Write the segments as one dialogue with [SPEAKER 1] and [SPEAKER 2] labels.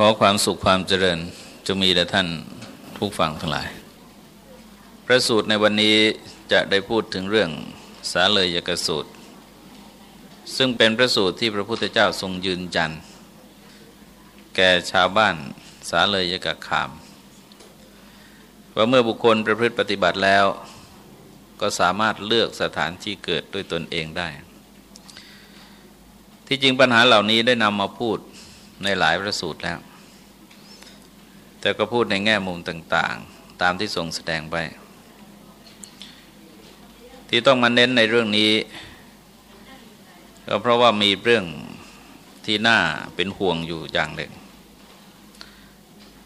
[SPEAKER 1] ขอความสุขความเจริญจะมีแด่ท่านผู้ฟังทั้งหลาย พระสูตรในวันนี้จะได้พูดถึงเรื่องสาเลยยกสูตร ซึ่งเป็นพระสูตรที่พระพุทธเจ้าทรงยืนยัน แก่ชาวบ้านสาเลยยกขาม ว่าเมื่อบุคคลประพฤติปฏิบัติแล้ว ก็สามารถเลือกสถานที่เกิดด้วยตนเองได้ ที่จริงปัญหาเหล่านี้ได้นำมาพูดในหลายพระสูตรแล้ว แต่ก็พูดในแง่มุมต่าง ๆ ตามที่ทรงแสดงไป ที่ต้องมาเน้นในเรื่องนี้ ก็เพราะว่ามีเรื่องที่น่าเป็นห่วงอยู่อย่างหนึ่ง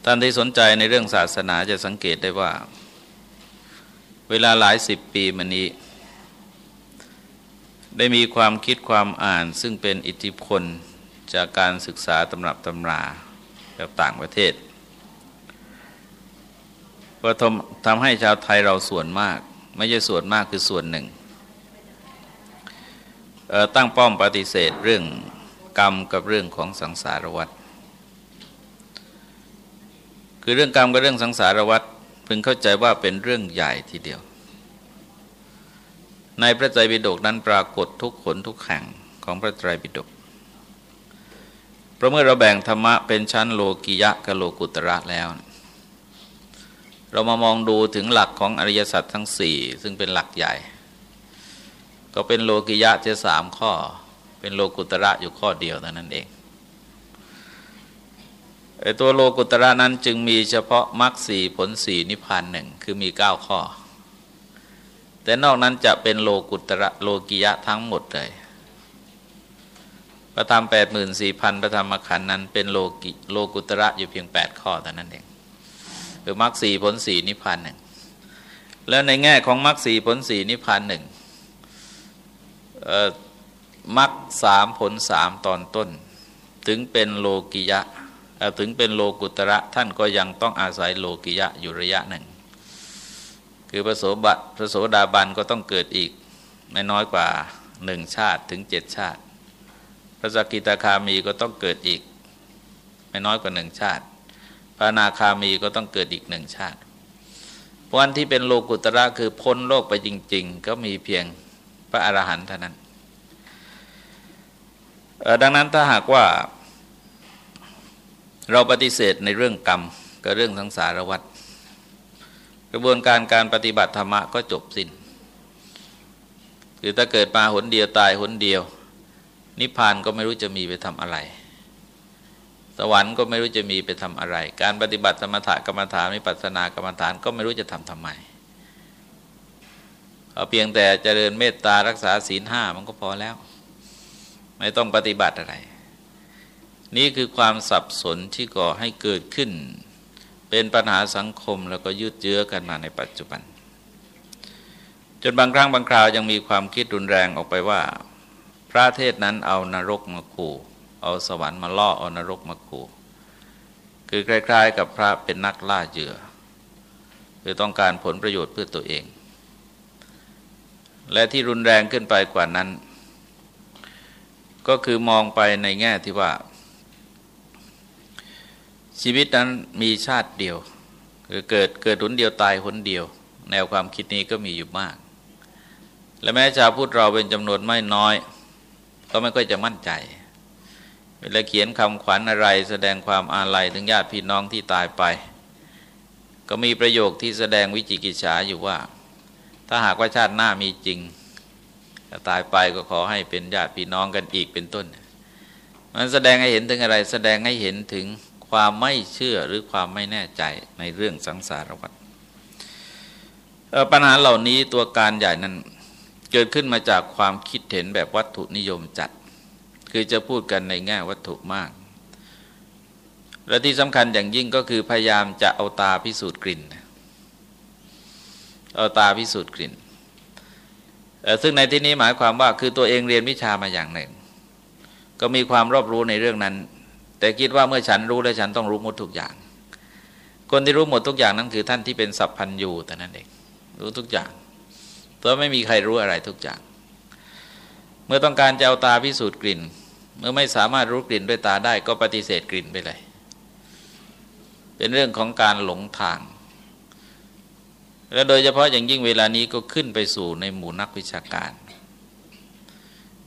[SPEAKER 1] ท่านที่สนใจในเรื่องศาสนาจะสังเกตได้ว่า เวลาหลายสิบปีมานี้ ได้มีความคิดความอ่านซึ่งเป็นอิทธิพลจากการศึกษาตำรับตำราแบบต่างประเทศ ก็ทำให้ชาวไทยเราส่วนมาก ไม่ใช่ส่วนมากคือส่วนหนึ่ง ตั้งป้อมปฏิเสธเรื่องกรรมกับเรื่องของสังสารวัฏคือเรื่องกรรมกับเรื่องสังสารวัฏพึงเข้าใจว่าเป็นเรื่องใหญ่ทีเดียว ในพระไตรปิฎกนั้นปรากฏทุกขนทุกแห่งของพระไตรปิฎกเพราะเมื่อเราแบ่งธรรมะเป็นชั้นโลกิยะกับโลกุตระแล้ว เรามามองดูถึงหลักของอริยสัจทั้งสี่ซึ่งเป็นหลักใหญ่ ก็เป็นโลกิยะจะสามข้อ เป็นโลกุตระอยู่ข้อเดียวเท่านั้นเองไอตัวโลกุตระนั้นจึงมีเฉพาะมรรคสี่ผลสี่นิพพานหนึ่งคือมีเก้าข้อ แต่นอกนั้นจะเป็นโลกุตระโลกิยะทั้งหมดเลยพระธรรมแปดหมื่นสี่พันพระธรรมขันธ์นั้นเป็นโลกิโลกุตระอยู่เพียงแปดข้อแต่นั้นเอง คือมรรคสี่ผลสี่นิพพานหนึ่งแล้วในแง่ของมรรคสี่ผลสี่นิพพานหนึ่งมรรคสามผลสามตอนต้น ถึงเป็นโลกิยะถึงเป็นโลกุตระท่านก็ยังต้องอาศัยโลกิยะอยู่ระยะหนึ่ง คือพระโสบัพระโสดาบันก็ต้องเกิดอีก ไม่น้อยกว่าหนึ่งชาติถึงเจ็ดชาติ พระสกิตาคามีก็ต้องเกิดอีก ไม่น้อยกว่าหนึ่งชาติ ระนาคามีก็ต้องเกิดอีกหนึ่งชาติวันที่เป็นโลกุตระคือพ้นโลกไปจริง ๆ ก็มีเพียงพระอรหันต์เท่านั้น ดังนั้นถ้าหากว่าเราปฏิเสธในเรื่องกรรมกับเรื่องสังสารวัฏกระบวนการการปฏิบัติธรรมะก็จบสิน้นคือถ้าเกิดมาหนเดียวตายหนเดียว นิพพานก็ไม่รู้จะมีไปทำอะไร วรรค์ก็ไม่รู้จะมีไปทำอะไร การปฏิบัติสมถกรรมฐานวิปัสสนากรรมฐานก็ไม่รู้จะทำทำไมเอาเพียงแต่เจริญเมตตารักษาศีลห้ามันก็พอแล้ว ไม่ต้องปฏิบัติอะไร นี่คือความสับสนที่ก่อให้เกิดขึ้น เป็นปัญหาสังคมแล้วก็ยืดเยื้อกันมาในปัจจุบัน จนบางครั้งบางคราวยังมีความคิดรุนแรงออกไปว่า พระเทศนั้นเอานรกมาขู่ เอาสวรรค์มาล่อเอานรกมาขู่คือคล้ายๆ กับพระเป็นนักล่าเหยื่อ คือต้องการผลประโยชน์เพื่อตัวเอง และที่รุนแรงขึ้นไปกว่านั้น ก็คือมองไปในแง่ที่ว่า ชีวิตนั้นมีชาติเดียว คือเกิดเกิดหนเดียวตายหนเดียว แนวความคิดนี้ก็มีอยู่มาก และแม้ชาวพุทธเราเป็นจำนวนไม่น้อย ก็ไม่ค่อยจะมั่นใจ เวลาเขียนคำขวัญอะไร แสดงความอาลัยถึงญาติพี่น้องที่ตายไป ก็มีประโยคที่แสดงวิจิกิจฉาอยู่ว่า ถ้าหากว่าชาติหน้ามีจริงตายไปก็ขอให้เป็นญาติพี่น้องกันอีกเป็นต้น มันแสดงให้เห็นถึงอะไร แสดงให้เห็นถึงความไม่เชื่อหรือความไม่แน่ใจในเรื่องสังสารวัฏปัญหาเหล่านี้ตัวการใหญ่นั้นเกิดขึ้นมาจากความคิดเห็นแบบวัตถุนิยมจัด คือจะพูดกันในแง่วัตถุมาก และที่สำคัญอย่างยิ่งก็คือพยายามจะเอาตาพิสูจน์กลิ่น เอาตาพิสูจน์กลิ่น ซึ่งในที่นี้หมายความว่าคือตัวเองเรียนวิชามาอย่างหนึ่ง ก็มีความรอบรู้ในเรื่องนั้น แต่คิดว่าเมื่อฉันรู้แล้วฉันต้องรู้หมดทุกอย่าง คนที่รู้หมดทุกอย่างนั้นคือท่านที่เป็นสัพพัญญูแต่นั้นเองรู้ทุกอย่างตัวไม่มีใครรู้อะไรทุกอย่าง เมื่อต้องการจะเอาตาพิสูจน์กลิ่น เมื่อไม่สามารถรู้กลิ่นด้วยตาได้ก็ปฏิเสธกลิ่นไปเลย เป็นเรื่องของการหลงทาง และโดยเฉพาะอย่างยิ่งเวลานี้ก็ขึ้นไปสู่ในหมู่นักวิชาการ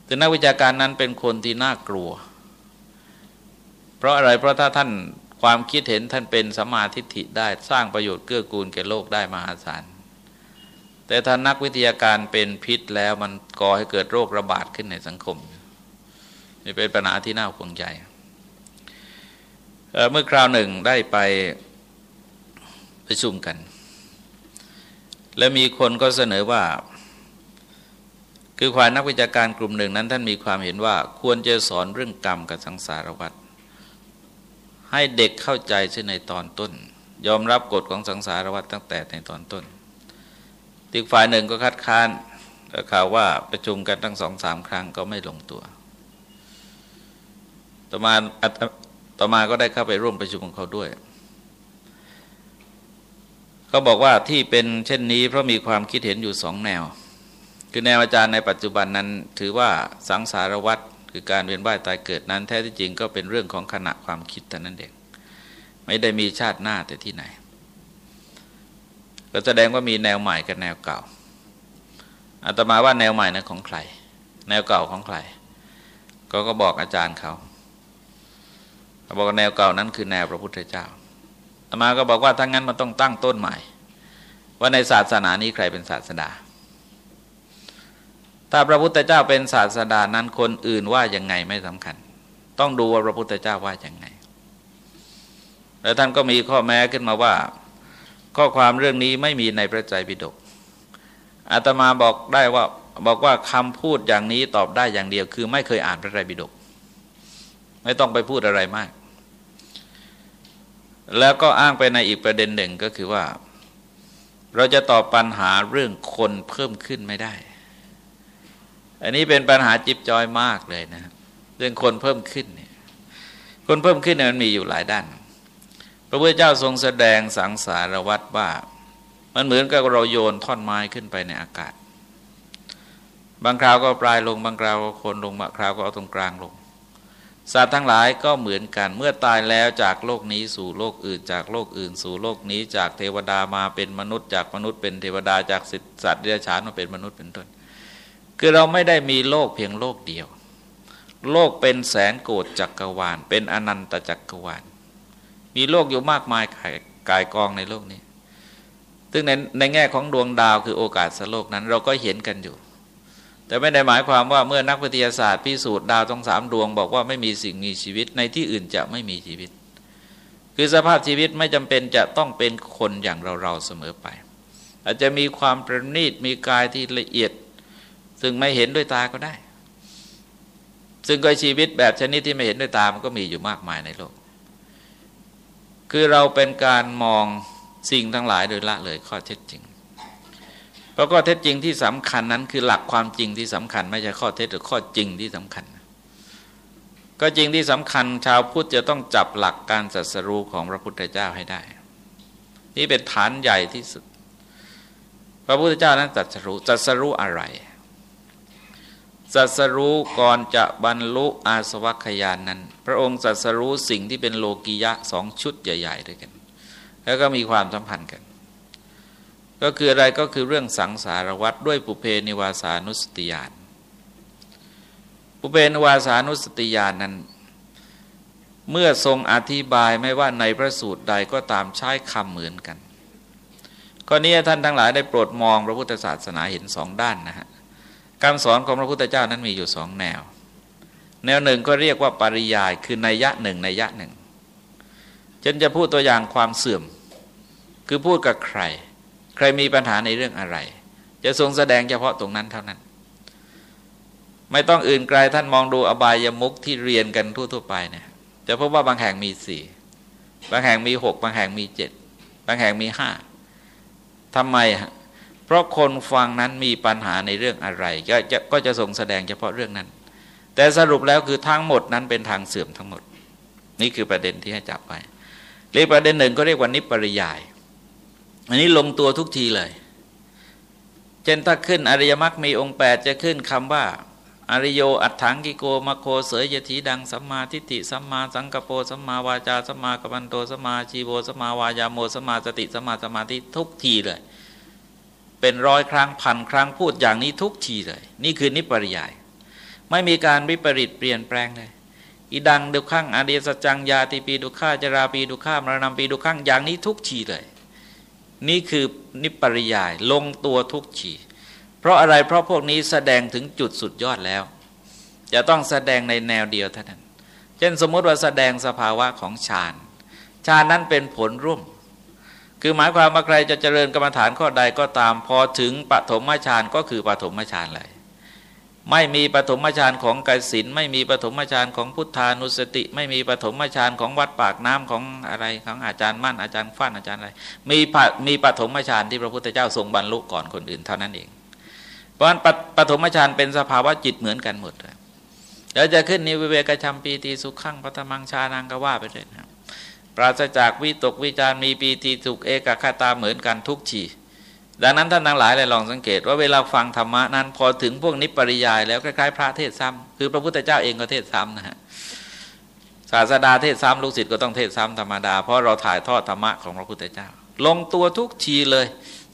[SPEAKER 1] แต่นักวิชาการนั้นเป็นคนที่น่ากลัว เพราะอะไรเพราะถ้าท่านความคิดเห็นท่านเป็นสมาธิฐิได้สร้างประโยชน์เกื้อกูลแก่โลกได้มหาศาลแต่ถ้านักวิทยาการเป็นพิษแล้วมันก่อให้เกิดโรคระบาดขึ้นในสังคม นี่เป็นปัญหาที่น่าห่วงใหญ่เมื่อคราวหนึ่งได้ไปประชุมกัน และมีคนก็เสนอว่า คือควายนักวิจาการกลุ่มหนึ่งนั้น ท่านมีความเห็นว่าควรจะสอนเรื่องกรรมกับสังสารวัฏให้เด็กเข้าใจเช่นในตอนต้น ยอมรับกฎของสังสารวัฏตั้งแต่ในตอนต้นอีกฝ่ายหนึ่งก็คัดค้านข่าวว่าประชุมกันทั้งสองสามครั้งก็ไม่ลงตัว ต่อมาต่อมาก็ได้เข้าไปร่วมประชุมของเขาด้วย เขาบอกว่าที่เป็นเช่นนี้เพราะมีความคิดเห็นอยู่สองแนว คือแนวอาจารย์ในปัจจุบันนั้นถือว่าสังสารวัฏคือการเวียนว่ายตายเกิดนั้น แท้ที่จริงก็เป็นเรื่องของขณะความคิดแต่นั้นเองไม่ได้มีชาติหน้าแต่ที่ไหน ก็แสดงว่ามีแนวใหม่กับแนวเก่าอาตมาว่าแนวใหม่นั้นของใคร แนวเก่าของใคร ก็ก็บอกอาจารย์เขา บอกแนวเก่านั้นคือแนวพระพุทธเจ้าอามาก็บอกว่าถ้างั้นมันต้องตั้งต้นใหม่ ว่าในศาสนานี้ใครเป็นศาสดา ถ้าพระพุทธเจ้าเป็นศาสดานั้นคนอื่นว่ายังไงไม่สำคัญ ต้องดูว่าพระพุทธเจ้าว่ายังไง แล้วท่านก็มีข้อแม้ขึ้นมาว่า ข้อความเรื่องนี้ไม่มีในพระใจปิฎกอาตมาบอกได้ว่าบอกว่าคำพูดอย่างนี้ตอบได้อย่างเดียว คือไม่เคยอ่านพระไตรปิฎกไม่ต้องไปพูดอะไรมาก แล้วก็อ้างไปในอีกประเด็นหนึ่งก็คือว่า เราจะตอบปัญหาเรื่องคนเพิ่มขึ้นไม่ได้ อันนี้เป็นปัญหาจิบจอยมากเลยนะ เรื่องคนเพิ่มขึ้นเนี่ยคนเพิ่มขึ้นเนี่ยมันมีอยู่หลายด้าน พระพุทธเจ้าทรงแสดงสังสารวัตรว่า มันเหมือนกับเราโยนท่อนไม้ขึ้นไปในอากาศ บางคราวก็ปลายลงบางคราวก็โคนลงบางคราวก็เอาตรงกลางลง สัตว์ทั้งหลายก็เหมือนกันเมื่อตายแล้วจากโลกนี้สู่โลกอื่น จากโลกอื่น สู่โลกนี้ จากเทวดามาเป็นมนุษย์ จากมนุษย์เป็นเทวดาจากสัตว์เดรัจฉานมาเป็นมนุษย์เป็นต้น คือเราไม่ได้มีโลกเพียงโลกเดียว โลกเป็นแสนโกดจักรวาล เป็นอนันตจักรวาล มีโลกอยู่มากมายกายกองในโลกนี้ ซึ่งในในแง่ของดวงดาวคือโอกาสสโลกนั้น เราก็เห็นกันอยู่ แต่ไม่ได้หมายความว่าเมื่อนักวิทยาศาสตร์พิสูจน์ดาวทั้งสามดวง บอกว่าไม่มีสิ่งมีชีวิตในที่อื่นจะไม่มีชีวิต คือสภาพชีวิตไม่จำเป็นจะต้องเป็นคนอย่างเราเราเสมอไป อาจจะมีความประณีตมีกายที่ละเอียด ซึ่งไม่เห็นด้วยตาก็ได้ ซึ่งก็ชีวิตแบบชนิดที่ไม่เห็นด้วยตามันก็มีอยู่มากมายในโลก คือเราเป็นการมองสิ่งทั้งหลายโดยละเลยข้อเท็จจริง เพราะข้อเท็จจริงที่สำคัญนั้นคือหลักความจริงที่สำคัญ ไม่ใช่ข้อเท็จหรือข้อจริงที่สำคัญ ก็จริงที่สำคัญชาวพุทธจะต้องจับหลักการศัสรูของพระพุทธเจ้าให้ได้ นี่เป็นฐานใหญ่ที่สุด พระพุทธเจ้านั้นจัสรู้จัสรู้อะไรจัสรู้ก่อนจะบรรลุอาสวัคยานนั้น พระองค์จัสรู้สิ่งที่เป็นโลกียะสองชุดใหญ่ ๆ ด้วยกัน แล้วก็มีความสัมพันธ์กัน ก็คืออะไรก็คือเรื่องสังสารวัตรด้วยปุเพนิวาสานุสติญาณปุเพนิวาสานุสติญาณนั้น เมื่อทรงอธิบายไม่ว่าในพระสูตรใดก็ตามใช้คำเหมือนกันข้อนี้ท่านทั้งหลายได้โปรดมองพระพุทธศาสนาเห็นสองด้านนะฮะคำสอนของพระพุทธเจ้านั้นมีอยู่สองแนว แนวหนึ่งก็เรียกว่าปริยายคือในยยะหนึ่งในยะหนึ่งฉันจะพูดตัวอย่างความเสื่อม คือพูดกับใคร ใครมีปัญหาในเรื่องอะไร จะทรงแสดงเฉพาะตรงนั้นเท่านั้น ไม่ต้องอื่นไกลท่านมองดูอบายมุกที่เรียนกันทั่วๆไปเนี่ยจะพบว่าบางแห่งมีสี่บางแห่งมีหกบางแห่งมีเจ็ดบางแห่งมีห้าทำไมฮะเพราะคนฟังนั้นมีปัญหาในเรื่องอะไรก็จะก็จะทรงแสดงเฉพาะเรื่องนั้น แต่สรุปแล้วคือทั้งหมดนั้นเป็นทางเสื่อมทั้งหมด นี่คือประเด็นที่ให้จับไปเรียกประเด็นหนึ่งก็เรียกว่านิปริยาย อันนี้ลงตัวทุกทีเลย เช่นถ้าขึ้นอริยมรรคมีองค์แปดจะขึ้นคำว่า อริโยอัฏฐังคิโก มัคโคเสยยถีทังสัมมาทิฏฐิสัมมาสังกัปโป สัมมาวาจาสัมมากัมมันโตสัมมาอาชีโวสัมมาวายาโมสัมมาสติสัมมาสมาธิทุกทีเลย เป็นร้อยครั้งพันครั้งพูดอย่างนี้ทุกทีเลย นี่คือนิปปริยาย ไม่มีการวิปริตเปลี่ยนแปลงเลยอิทัง ทุกขังอริยสัจจัง ชาติปิ ทุกขา ชราปิ ทุกขามรณัมปิ ทุกขังอย่างนี้ทุกทีเลย นี่คือนิปริยายลงตัวทุกฉีเพราะอะไรเพราะพวกนี้แสดงถึงจุดสุดยอดแล้ว จะต้องแสดงในแนวเดียวเท่านั้น เช่นสมมติว่าแสดงสภาวะของฌานฌานนั้นเป็นผลร่วม คือหมายความว่าใครจะเจริญกรรมฐานข้อใดก็ตามพอถึงปฐมฌานก็คือปฐมฌานเลย ไม่มีปฐมฌานของกสินไม่มีปฐมฌานของพุทธานุสติ ไม่มีปฐมฌานของวัดปากน้ำของอะไรของอาจารย์มั่นอาจารย์ฟั่นอาจารย์อะไร มีมีปฐมฌานที่พระพุทธเจ้าทรงบรรลุก่อนคนอื่นเท่านั้นเอง เพราะฉะนั้นปฐมฌานเป็นสภาวะจิตเหมือนกันหมดเลยแล้วจะขึ้นนิเวเวกชัมปีติสุขขังปฐมังชานังก็ว่าไปเลยนะปราศจากวิตกวิจารมีปีติสุขเอกคตาเหมือนกันทุกชี ดังนั้นท่านทั้งหลายเลยลองสังเกตว่าเวลาฟังธรรมะนั้น พอถึงพวกนิปริยายแล้วคล้ายๆพระเทศซ้ำคือพระพุทธเจ้าเองก็เทศซ้ำนะฮะศาสดาเทศซ้ำลูกศิษย์ก็ต้องเทศซ้ำธรรมดา เพราะเราถ่ายทอดธรรมะของพระพุทธเจ้า ลงตัวทุกทีเลย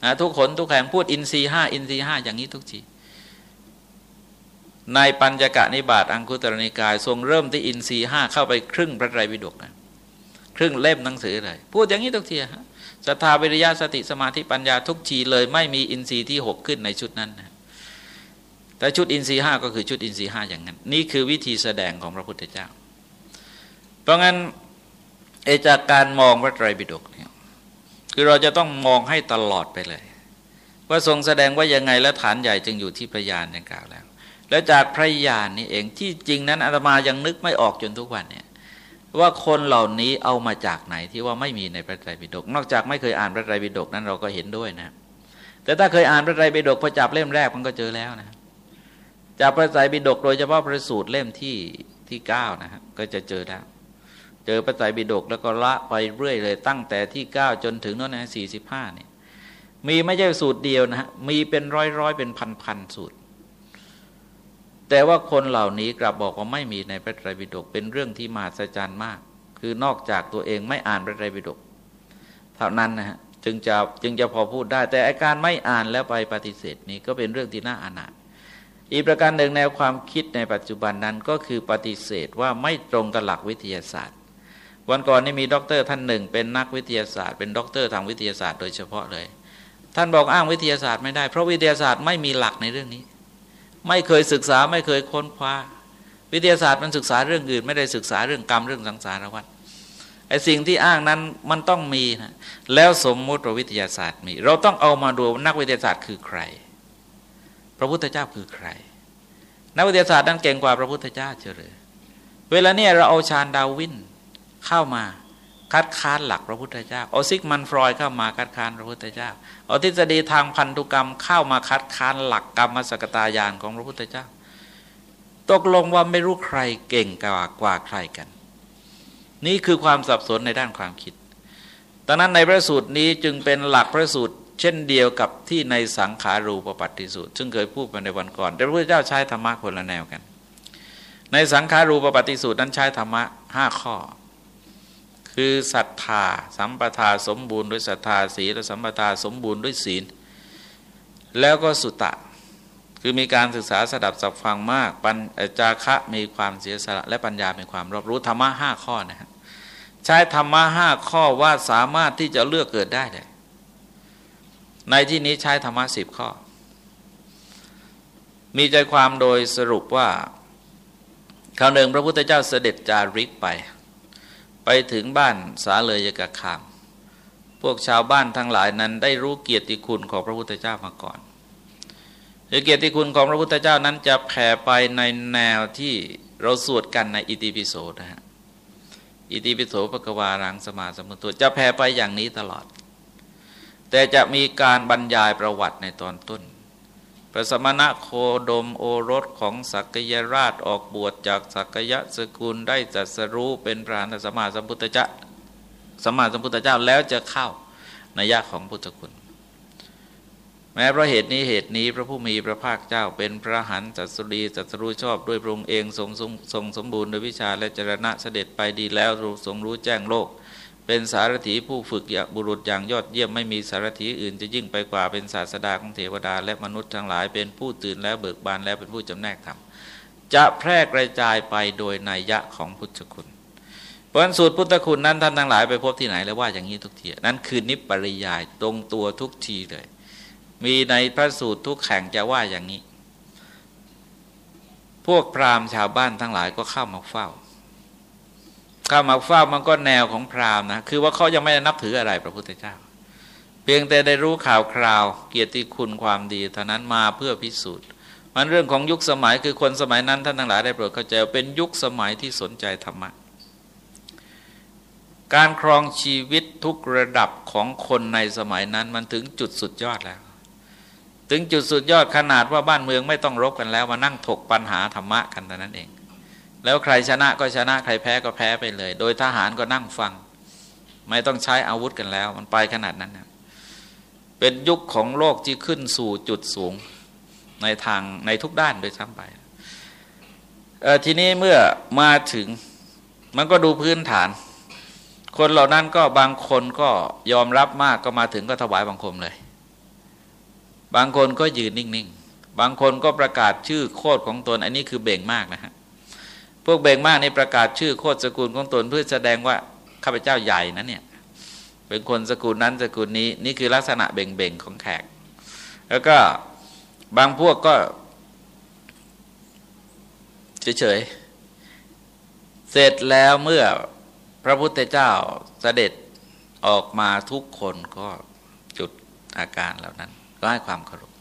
[SPEAKER 1] นะทุกคนทุกแห่งพูดอินทรีห้าอินทรีห้าอย่างนี้ทุกทีในปัญจกะนิบาตอังคุตรนิกาย ทรงเริ่มที่อินทรีห้าเข้าไปครึ่งพระไตรปิฎกนะครึ่งเล่มหนังสือเลย พูดอย่างนี้ทุกทีฮะ ศรัทธาวิริยะสติสมาธิปัญญาทุกทีเลย ไม่มีอินทรีย์ที่หกขึ้นในชุดนั้นนะแต่ชุดอินทรีย์ห้าก็คือชุดอินทรีย์ห้าอย่างนั้น นี่คือวิธีแสดงของพระพุทธเจ้า เพราะงั้นเอจากการมองพระไตรปิฎกเนี่ยคือเราจะต้องมองให้ตลอดไปเลย ว่าทรงแสดงว่ายังไงและฐานใหญ่จึงอยู่ที่พระญาณดังกล่าวแล้ว แล้วจากพระญาณนี่เองที่จริงนั้นอาตมายังนึกไม่ออกจนทุกวันเนี่ย ว่าคนเหล่านี้เอามาจากไหนที่ว่าไม่มีในพระไตรปิฎกนอกจากไม่เคยอ่านพระไตรปิฎกนั้นเราก็เห็นด้วยนะ แต่ถ้าเคยอ่านพระไตรปิฎกพอจับเล่มแรกมันก็เจอแล้วนะจากพระไตรปิฎกโดยเฉพาะพระสูตรเล่มที่ที่เก้านะฮะก็จะเจอแล้วเจอพระไตรปิฎกแล้วก็ละไปเรื่อยเลย ตั้งแต่ที่เก้าจนถึงโน่นนะสี่สิบห้าเนี่ยมีไม่ใช่สูตรเดียวนะฮะมีเป็นร้อยร้อยเป็นพันพันสูตร แต่ว่าคนเหล่านี้กลับบอกว่าไม่มีในพระไตรปิฎกเป็นเรื่องที่มหัศจรรย์มาก คือนอกจากตัวเองไม่อ่านพระไตรปิฎกเท่านั้นนะฮะจึงจะจึงจะพอพูดได้ แต่อาการไม่อ่านแล้วไปปฏิเสธนี้ก็เป็นเรื่องที่น่าอานาถอีกประการหนึ่งแนวความคิดในปัจจุบันนั้นก็คือปฏิเสธว่าไม่ตรงกับหลักวิทยาศาสตร์ วันก่อนนี่มีด็อกเตอร์ท่านหนึ่ง เป็นนักวิทยาศาสตร์ เป็นด็อกเตอร์ทางวิทยาศาสตร์โดยเฉพาะเลย ท่านบอกอ้างวิทยาศาสตร์ไม่ได้เพราะวิทยาศาสตร์ไม่มีหลักในเรื่องนี้ ไม่เคยศึกษาไม่เคยค้นคว้า วิทยาศาสตร์มันศึกษาเรื่องอื่น ไม่ได้ศึกษาเรื่องกรรมเรื่องสังสารวัฏไอ้สิ่งที่อ้างนั้นมันต้องมีนะแล้วสมมุติว่าวิทยาศาสตร์มี เราต้องเอามาดูนักวิทยาศาสตร์คือใคร พระพุทธเจ้าคือใคร นักวิทยาศาสตร์นั้นเก่งกว่าพระพุทธเจ้าเฉลยเวลาเนี่ยเราเอาชาญดาวินเข้ามา คัดค้านหลักพระพุทธเจ้าเอาซิกมันฟรอยเข้ามาคัดค้านพระพุทธเจ้าเอาทฤษฎีทางพันธุกรรมเข้ามาคัดค้านหลักกรรมสกตายานของพระพุทธเจ้า ตกลงว่าไม่รู้ใครเก่งกว่ากว่าใครกัน นี่คือความสับสนในด้านความคิดดังนั้นในพระสูตรนี้จึงเป็นหลักพระสูตรเช่นเดียวกับที่ในสังขารูปปัตติสูตร ซึ่งเคยพูดไปในวันก่อน แต่พระพุทธเจ้าใช้ธรรมะคนละแนวกัน ในสังขารูปปัตติสูตรนั้นใช้ธรรมะห้าข้อ คือศรัทธาสัมปทาสมบูรณ์ด้วยศรัทธาศีลสัมปทาสมบูรณ์ด้วยศีล แล้วก็สุตะ คือมีการศึกษาสดับสับฟังมาก ปัญจาคะมีความเสียสละและปัญญามีความรอบรู้ธรรมะห้าข้อนะฮะใช้ธรรมะห้าข้อว่าสามารถที่จะเลือกเกิดได้เลยในที่นี้ใช้ธรรมะสิบข้อ มีใจความโดยสรุปว่าคราวหนึ่งพระพุทธเจ้าเสด็จจาริกไป ไปถึงบ้านสาเลยกะคาม พวกชาวบ้านทั้งหลายนั้นได้รู้เกียรติคุณของพระพุทธเจ้ามาก่อนหรือเกียรติคุณของพระพุทธเจ้านั้นจะแผ่ไปในแนวที่เราสวดกันในอิติปิโสนะฮะ อิติปิโสปะกวารังสมาสมุตุจะแผ่ไปอย่างนี้ตลอด แต่จะมีการบรรยายประวัติในตอนต้น พระสมณะโคดมโอรสของสักยราชออกบวชจากสักยะสกุลได้จัดสรู้เป็นพระนสมมาสัมพุทธเจ้าสมมาสัมพุทธเจ้าแล้วจะเข้าในยะของพุทธคุณ แม้เพราะเหตุนี้เหตุนี้พระผู้มีพระภาคเจ้าเป็นพระหันจัสรีจัสรู้ชอบด้วยพระองค์เองทรงทรงทรงสมบูรณ์โดยวิชาและจรณะเสด็จไปดีแล้วทรงรู้แจ้งโลก เป็นสารถีผู้ฝึกบุรุษอย่างยอดเยี่ยมไม่มีสารถีอื่นจะยิ่งไปกว่าเป็นศาสดาของเทวดา และมนุษย์ทั้งหลายเป็นผู้ตื่นแล้วเบิกบานแล้วเป็นผู้จำแนกธรรมจะแพร่กระจายไปโดยนัยยะของพุทธคุณเพราะสูตรพุทธคุณนั้นท่านทั้งหลายไปพบที่ไหนแล้วว่าอย่างนี้ทุกทีนั่นคือนิปริยายตรงตัวทุกทีเลย มีในพระสูตรทุกแข่งจะว่าอย่างนี้ พวกพราหมณ์ชาวบ้านทั้งหลายก็เข้ามาเฝ้า ข้ามาเฝ้ามันก็แนวของพราหมณ์นะคือว่าเขายังไม่ได้นับถืออะไรพระพุทธเจ้า เพียงแต่ได้รู้ข่าวคราว เกียรติคุณความดีเท่านั้นมาเพื่อพิสูจน์ มันเรื่องของยุคสมัยคือคนสมัยนั้นท่านทั้งหลายได้โปรดเข้าใจเป็นยุคสมัยที่สนใจธรรมะการครองชีวิตทุกระดับของคนในสมัยนั้นมันถึงจุดสุดยอดแล้ว ถึงจุดสุดยอดขนาดว่าบ้านเมืองไม่ต้องรบกันแล้วมานั่งถกปัญหาธรรมะกันแต่นั้นเอง แล้วใครชนะก็ชนะใครแพ้ก็แพ้ไปเลย โดยทหารก็นั่งฟัง ไม่ต้องใช้อาวุธกันแล้ว มันไปขนาดนั้นนะเป็นยุคของโลกที่ขึ้นสู่จุดสูงในทางในทุกด้านโดยซ้ำไปทีนี้เมื่อมาถึงมันก็ดูพื้นฐาน คนเหล่านั้นก็บางคนก็ยอมรับมากก็มาถึงก็ถวายบังคมเลย บางคนก็ยืนนิ่งๆ บางคนก็ประกาศชื่อโคดของตน อันนี้คือเบ่งมากนะฮะ พวกเบ่งมากในประกาศชื่อโคดสกุลของตนเพื่อแสดงว่าข้าพเจ้าใหญ่นะเนี่ยเป็นคนสกุลนั้นสกุลนี้นี่คือลักษณะเบ่งๆของแขก แล้วก็บางพวกก็เฉยๆเสร็จแล้วเมื่อพระพุทธเจ้าเสด็จออกมาทุกคนก็จุดอาการเหล่านั้น ก็ให้ความเคารพ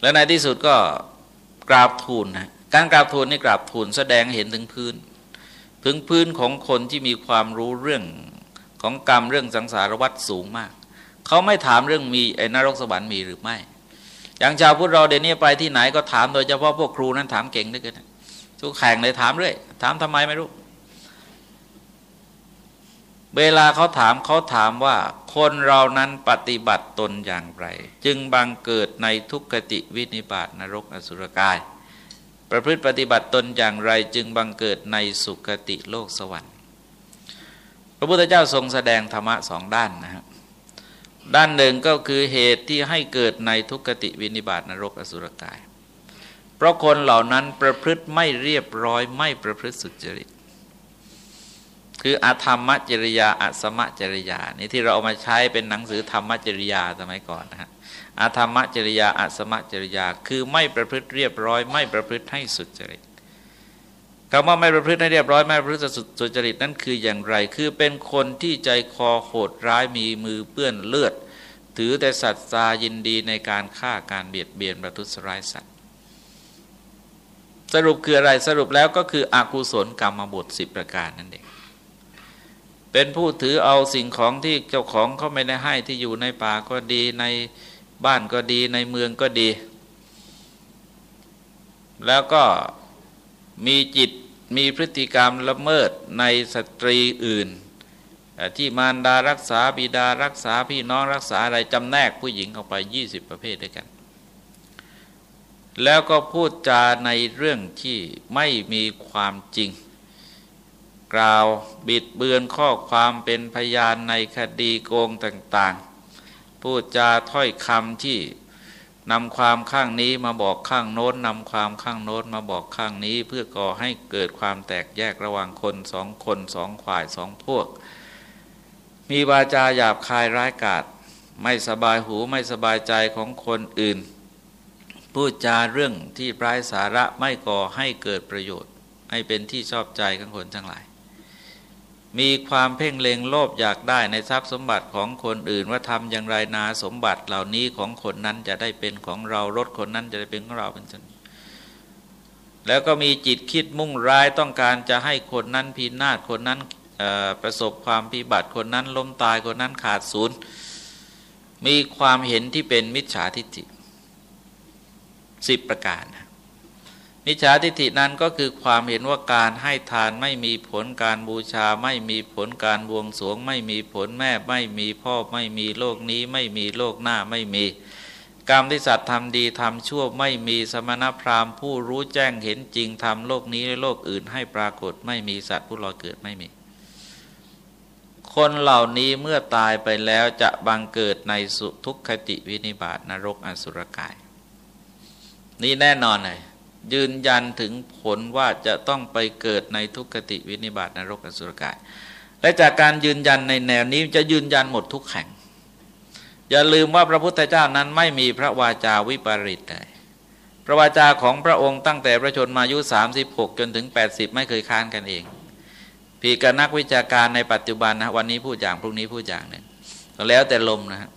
[SPEAKER 1] แล้วในที่สุดก็กราบทูลนะ การกราบทูลนี่กราบทูลแสดงเห็นถึงพื้น ถึงพื้นของคนที่มีความรู้เรื่องของกรรมเรื่องสังสารวัฏสูงมาก เขาไม่ถามเรื่องมีไอ้นรกสวรรค์มีหรือไม่ อย่างชาวพุทธเราเดี๋ยวนี้ไปที่ไหนก็ถามโดยเฉพาะพวกครูนั้นถามเก่งด้วยกันทุกแข่งเลยถามเรื่อยถามทำไมไม่รู้ เวลาเขาถามเขาถามว่า คนเรานั้นปฏิบัติตนอย่างไร จึงบังเกิดในทุกขติวินิบาตนรกอสุรกาย ประพฤติปฏิบัติตนอย่างไรจึงบังเกิดในสุคติโลกสวรรค์ พระพุทธเจ้าทรงแสดงธรรมะสองด้านนะครับด้านหนึ่งก็คือเหตุที่ให้เกิดในทุกขติวินิบาตนรกอสุรกาย เพราะคนเหล่านั้นประพฤติไม่เรียบร้อยไม่ประพฤติสุจริต คืออธรรมจริยาอสมจริยา นี่ที่เราเอามาใช้เป็นหนังสือธรรมจริยาสมัยก่อนนะฮะ อาธรรมจริยาอสมจริยา คือไม่ประพฤติเรียบร้อย ไม่ประพฤติให้สุจริตคำว่าไม่ประพฤติให้เรียบร้อยไม่ประพฤติสุจริตนั่นคืออย่างไร คือเป็นคนที่ใจคอโหดร้ายมีมือเปื้อนเลือด ถือแต่สัตว์ตายินดีในการฆ่าการเบียดเบียนประทุษร้ายสัตว์ สรุปคืออะไรสรุปแล้วก็คืออกุศลกรรมบทสิบประการนั่นเองเป็นผู้ถือเอาสิ่งของที่เจ้าของเขาไม่ได้ให้ที่อยู่ในป่าก็ดีใน บ้านก็ดีในเมืองก็ดี แล้วก็มีจิตมีพฤติกรรมละเมิดในสตรีอื่น ที่มารดารักษาบิดารักษาพี่น้องรักษาอะไรจำแนกผู้หญิงออกไป 20 ประเภทด้วยกัน แล้วก็พูดจาในเรื่องที่ไม่มีความจริง กล่าวบิดเบือนข้อความเป็นพยานในคดีโกงต่าง พูดจาถ้อยคำที่นำความข้างนี้มาบอกข้างโน้นนำความข้างโน้นมาบอกข้างนี้ เพื่อก่อให้เกิดความแตกแยกระหว่างคนสองคนสองฝ่ายสองพวก มีวาจาหยาบคายร้ายกาจไม่สบายหูไม่สบายใจของคนอื่น พูดจาเรื่องที่ปลายสาระไม่ก่อให้เกิดประโยชน์ ให้เป็นที่ชอบใจของคนทั้งหลาย มีความเพ่งเล็งโลภอยากได้ในทรัพย์สมบัติของคนอื่น ว่าทำอย่างไรนาสมบัติเหล่านี้ของคนนั้นจะได้เป็นของเรารถคนนั้นจะได้เป็นของเราเป็นต้นแล้วก็มีจิตคิดมุ่งร้ายต้องการจะให้คนนั้นพินาศคนนั้นประสบความพิบัติคนนั้นล้มตายคนนั้นขาดศูนย์มีความเห็นที่เป็นมิจฉาทิฏฐิสิบประการ มิจฉาทิฏฐินั้นก็คือความเห็นว่าการให้ทานไม่มีผลการบูชาไม่มีผลการบวงสรวง ไม่มีผลแม่ไม่มีพ่อไม่มีโลกนี้ ไม่มีโลกหน้าไม่มี กรรมที่สัตว์ทำดีทำชั่วไม่มีสมณพราหมณ์ผู้รู้แจ้งเห็นจริงทำโลกนี้และโลกอื่นให้ปรากฏไม่มีสัตว์ผู้ลอยเกิดไม่มี คนเหล่านี้เมื่อตายไปแล้วจะบังเกิดในสุทุกขติวินิบาตนรกอสุรกาย นี่แน่นอนเลย ยืนยันถึงผลว่าจะต้องไปเกิดในทุกขติวินิบาตนรกอสุรกาย และจากการยืนยันในแนวนี้จะยืนยันหมดทุกแห่ง อย่าลืมว่าพระพุทธเจ้านั้นไม่มีพระวาจาวิปริตเลยพระวาจาของพระองค์ตั้งแต่พระชนมายุ 36 จนถึง 80 ไม่เคยค้านกันเองพี่กับนักวิชาการในปัจจุบันนะวันนี้พูดอย่างพรุ่งนี้พูดอย่างหนึ่งแล้วแต่ลมนะฮะ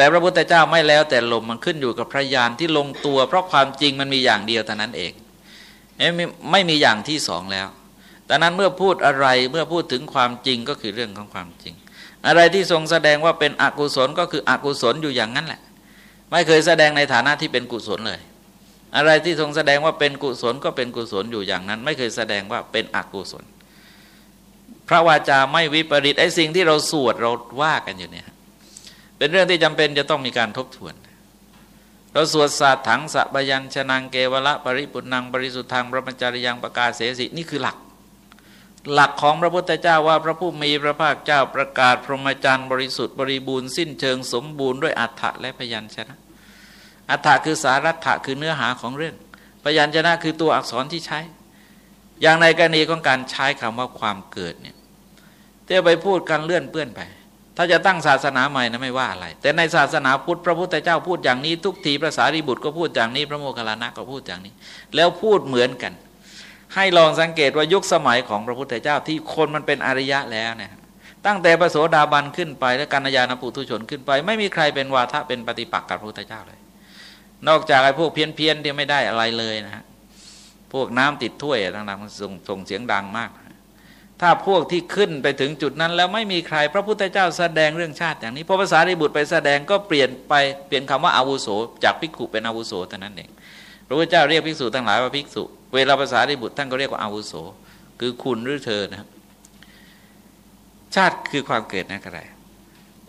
[SPEAKER 1] แต่พระพุทธเจ้าไม่แล้วแต่ลมมันขึ้นอยู่กับพระญาณที่ลงตัว เพราะความจริงมันมีอย่างเดียวเท่านั้นเองไม่ไม่มีอย่างที่สองแล้วดังนั้นเมื่อพูดอะไรเมื่อพูดถึงความจริงก็คือเรื่องของความจริง อะไรที่ทรงแสดงว่าเป็นอกุศลก็คืออกุศลอยู่อย่างนั้นแหละ ไม่เคยแสดงในฐานะที่เป็นกุศลเลย อะไรที่ทรงแสดงว่าเป็นกุศลก็เป็นกุศลอยู่อย่างนั้น ไม่เคยแสดงว่าเป็นอกุศล พระวาจาไม่วิปริตไอ้สิ่งที่เราสวดเราว่ากันอยู่เนี่ย เป็นเรื่องที่จำเป็นจะต้องมีการทบทวน เราสวดศาสตร์ถังสัพยัญชนะเกวละปริปุนังบริสุทธังพระมัจจริยังประกาศเสสินี่คือหลัก หลักของพระพุทธเจ้าว่าพระผู้มีพระภาคเจ้าประกาศพรหมจรรย์บริสุทธิ์บริบูรณ์สิ้นเชิงสมบูรณ์ด้วยอัฏฐะและพยัญชนะ อัฏฐะคือสารัตถะคือเนื้อหาของเรื่อง พยัญชนะคือตัวอักษรที่ใช้ อย่างในกรณีของการใช้คำว่าความเกิดเนี่ยเที่ไปพูดกันเลื่อนเปื้อนไป ถ้าจะตั้งศาสนาใหม่นะไม่ว่าอะไร แต่ในศาสนาพุทธพระพุทธเจ้าพูดอย่างนี้ ทุกทีพระสารีบุตรก็พูดอย่างนี้ พระโมคคัลลานะก็พูดอย่างนี้ แล้วพูดเหมือนกัน ให้ลองสังเกตว่ายุคสมัยของพระพุทธเจ้าที่คนมันเป็นอริยะแล้วเนี่ยตั้งแต่พระโสดาบันขึ้นไป และกัญญาณปุถุชนขึ้นไป ไม่มีใครเป็นวาทะเป็นปฏิปักษ์กับพระพุทธเจ้าเลย นอกจากไอ้พวกเพี้ยนเพียนที่ไม่ได้อะไรเลยนะฮะพวกน้ำติดถ้วยต่างๆส่งส่งเสียงดังมาก ถ้าพวกที่ขึ้นไปถึงจุดนั้น แล้วไม่มีใครพระพุทธเจ้าแสดงเรื่องชาติอย่างนี้พอภาษาริบุตรไปแสดงก็เปลี่ยนไปเปลี่ยนคำว่าอาวุโส จากภิกขุเป็นอาวุโสแต่นั้นเองพระพุทธเจ้าเรียกภิกษุทั้งหลายว่าภิกษุ เวลาภาษาริบุตรท่านก็เรียกว่าอาวุโส คือคุณหรือเธอนะครับชาติคือความเกิดนั่นอะไร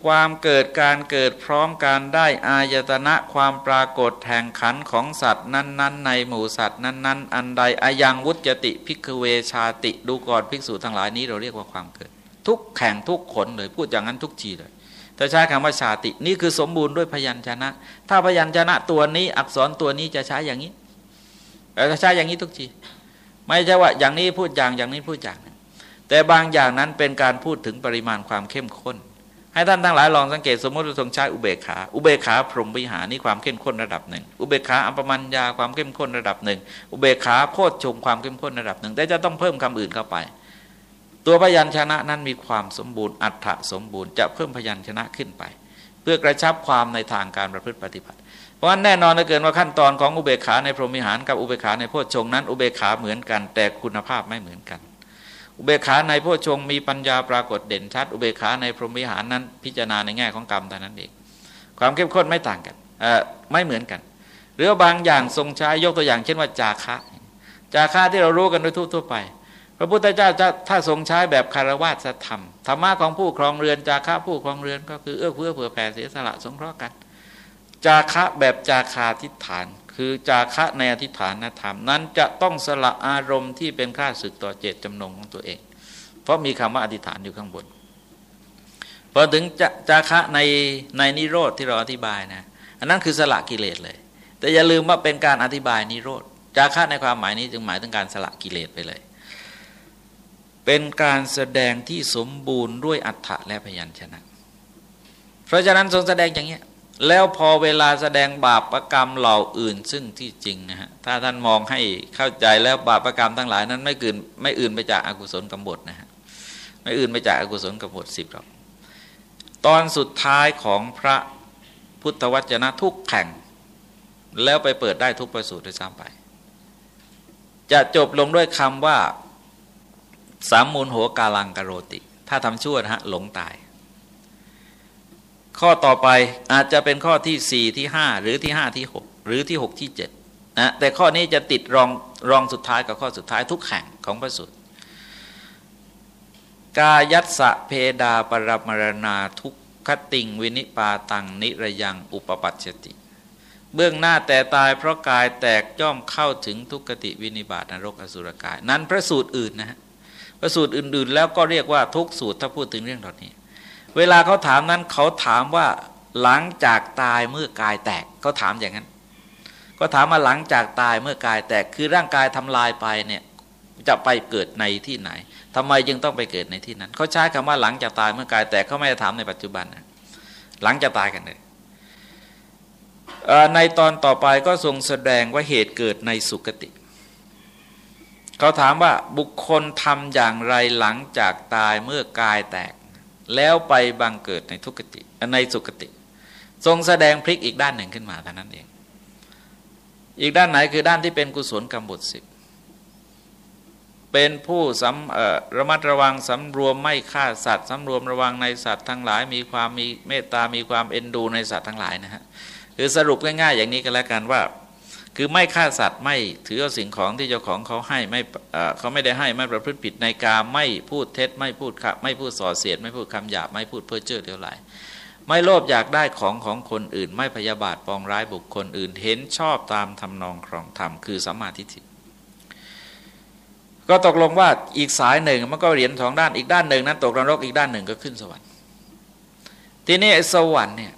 [SPEAKER 1] ความเกิดการเกิดพร้อมการได้อายตนะความปรากฏแห่งขันของสัตว์นั้น ๆ ในหมู่สัตว์นั้น ๆ อันใดอายังวุจติพิกเวชาติดูก่อนภิกษุทั้งหลายนี้เราเรียกว่าความเกิด ทุกแข่งทุกขนเลยพูดอย่างนั้นทุกทีเลยแต่ใช้คำว่าชาตินี่คือสมบูรณ์ด้วยพยัญชนะ ถ้าพยัญชนะตัวนี้อักษรตัวนี้จะใช้อย่างนี้เราใช้อย่างนี้ทุกทีไม่ใช่ว่าอย่างนี้พูดอย่างอย่างนี้พูดอย่างแต่บางอย่างนั้นเป็นการพูดถึงปริมาณความเข้มข้น ให้ท่านทั้งหลายลองสังเกตสมมติทรงใช้อุเบกขาอุเบกขาพรหมวิหารนี่ความเข้มข้นระดับหนึ่ง อุเบกขาอัปมัญญาความเข้มข้นระดับหนึ่ง อุเบกขาโพชงความเข้มข้นระดับหนึ่ง แต่จะต้องเพิ่มคำอื่นเข้าไป ตัวพยัญชนะนั้นมีความสมบูรณ์อัฏฐสมบูรณ์จะเพิ่มพยัญชนะขึ้นไป เพื่อกระชับความในทางการประพฤติปฏิบัติ เพราะฉะนั้นแน่นอนเหลือเกินว่าขั้นตอนของอุเบกขาในพรหมิหารกับอุเบกขาในโพชฌงนั้น อุเบกขาเหมือนกัน แต่คุณภาพไม่เหมือนกัน อุเบกขาในโพชงมีปัญญาปรากฏเด่นชัด อุเบกขาในพรหมิหารนั้น พิจารณาในแง่ของกรรมแต่นั้นเองความเข้มข้นไม่ต่างกันไม่เหมือนกัน หรือบางอย่างทรงใช้ยกตัวอย่างเช่นว่าจาคะจาคะที่เรารู้กันโดยทั่วไป พระพุทธเจ้าถ้าทรงใช้แบบคารวะธรรมธรรมะของผู้ครองเรือนจาคะผู้ครองเรือนก็คือเอื้อเฟื้อเผื่อแผ่เสียสละสงเคราะห์กัน จาคะแบบจาคาทิฏฐาน คือจาคะในอธิษฐานธรรม นั้นจะต้องสละอารมณ์ที่เป็นค่าศึกต่อเจตจำนงของตัวเอง เพราะมีคำว่าอธิษฐานอยู่ข้างบนพอถึงจจาคะในในนิโรธที่เราอธิบายนะอันนั้นคือสละกิเลสเลย แต่อย่าลืมว่าเป็นการอธิบายนิโรธจาคะในความหมายนี้จึงหมายถึงการสละกิเลสไปเลย เป็นการแสดงที่สมบูรณ์ด้วยอัฏฐะและพยัญชนะ เพราะฉะนั้นทรงแสดงอย่างเงี้ย แล้วพอเวลาแสดงบาปประกรรมเหล่าอื่นซึ่งที่จริงนะฮะถ้าท่านมองให้เข้าใจแล้วบาปประกรรมทั้งหลายนั้นไม่อื่นไม่อื่นไปจากอากุศลกรรมบทนะฮะไม่อื่นไปจากอากุศลกรรมบทสิบหรอกตอนสุดท้ายของพระพุทธวจนะทุกแข่ง แล้วไปเปิดได้ทุกประสูตรด้วยซ้ำไป จะจบลงด้วยคำว่าสามมูลหัวกาลังกโรติ ถ้าทำชั่วนะฮะหลงตาย ข้อต่อไปอาจจะเป็นข้อที่ 4 ที่ 5 หรือที่ 5 ที่ 6 หรือที่ 6 ที่7นะแต่ข้อนี้จะติดรองรองสุดท้ายกับข้อสุดท้ายทุกแห่งของพระสุตรกายัสะเพดาปรมรณาทุกขติงวินิปาตังนิระยังอุปปัชติ เบื้องหน้าแต่ตายเพราะกายแตกย่อมเข้าถึงทุกขติวินิบาตนรกอสุรกาย นั้นพระสูตรอื่นนะฮะพระสูตรอื่น ๆ แล้วก็เรียกว่าทุกสูตรถ้าพูดถึงเรื่องเหล่านี้ เวลาเขาถามนั้นเขาถามว่าหลังจากตายเมื่อกายแตกเขาถามอย่างนั้น ก็ถามมาหลังจากตายเมื่อกายแตกคือร่างกายทำลายไปเนี่ยจะไปเกิดในที่ไหนทำไมจึงต้องไปเกิดในที่นั้นเขาใช้คำว่าหลังจากตายเมื่อกายแตกเขาไม่ได้ถามในปัจจุบันนะหลังจากตายกันเลยในตอนต่อไปก็ทรงแสดงว่าเหตุเกิดในสุคติเขาถามว่าบุคคลทำอย่างไรหลังจากตายเมื่อกายแตก แล้วไปบังเกิดในทุกติในสุคติ ทรงแสดงพลิกอีกด้านหนึ่งขึ้นมาเท่านั้นเอง อีกด้านไหนคือด้านที่เป็นกุศลกรรมบทสิบเป็นผู้สำระมัดระวังสำรวมไม่ฆ่าสัตว์สำรวมระวังในสัตว์ทั้งหลาย มีความมีเมตตามีความเอ็นดูในสัตว์ทั้งหลายนะฮะคือสรุปง่ายๆ อย่างนี้ก็แล้วกันว่า คือไม่ฆ่าสัตว์ไม่ถือเอาสิ่งของที่เจ้าของเขาให้ไม่เขาไม่ได้ให้ไม่ประพฤติผิดในกาไม่พูดเท็จ ไม่พูดขับไม่พูดส่อเสียด ไม่พูดคำหยาบไม่พูดเพ้อเจ้อเดียวไหลไม่โลภอยากได้ของของคนอื่น ไม่พยาบาทปองร้ายบุคคลอื่น เห็นชอบตามทำนองครองธรรมคือสัมมาทิฏฐิก็ตกลงว่าอีกสายหนึ่งมันก็เหรียญสองด้านอีกด้านหนึ่งนั้นตกนรกอีกด้านหนึ่งก็ขึ้นสวรรค์ทีนี้สวรรค์เนี่ย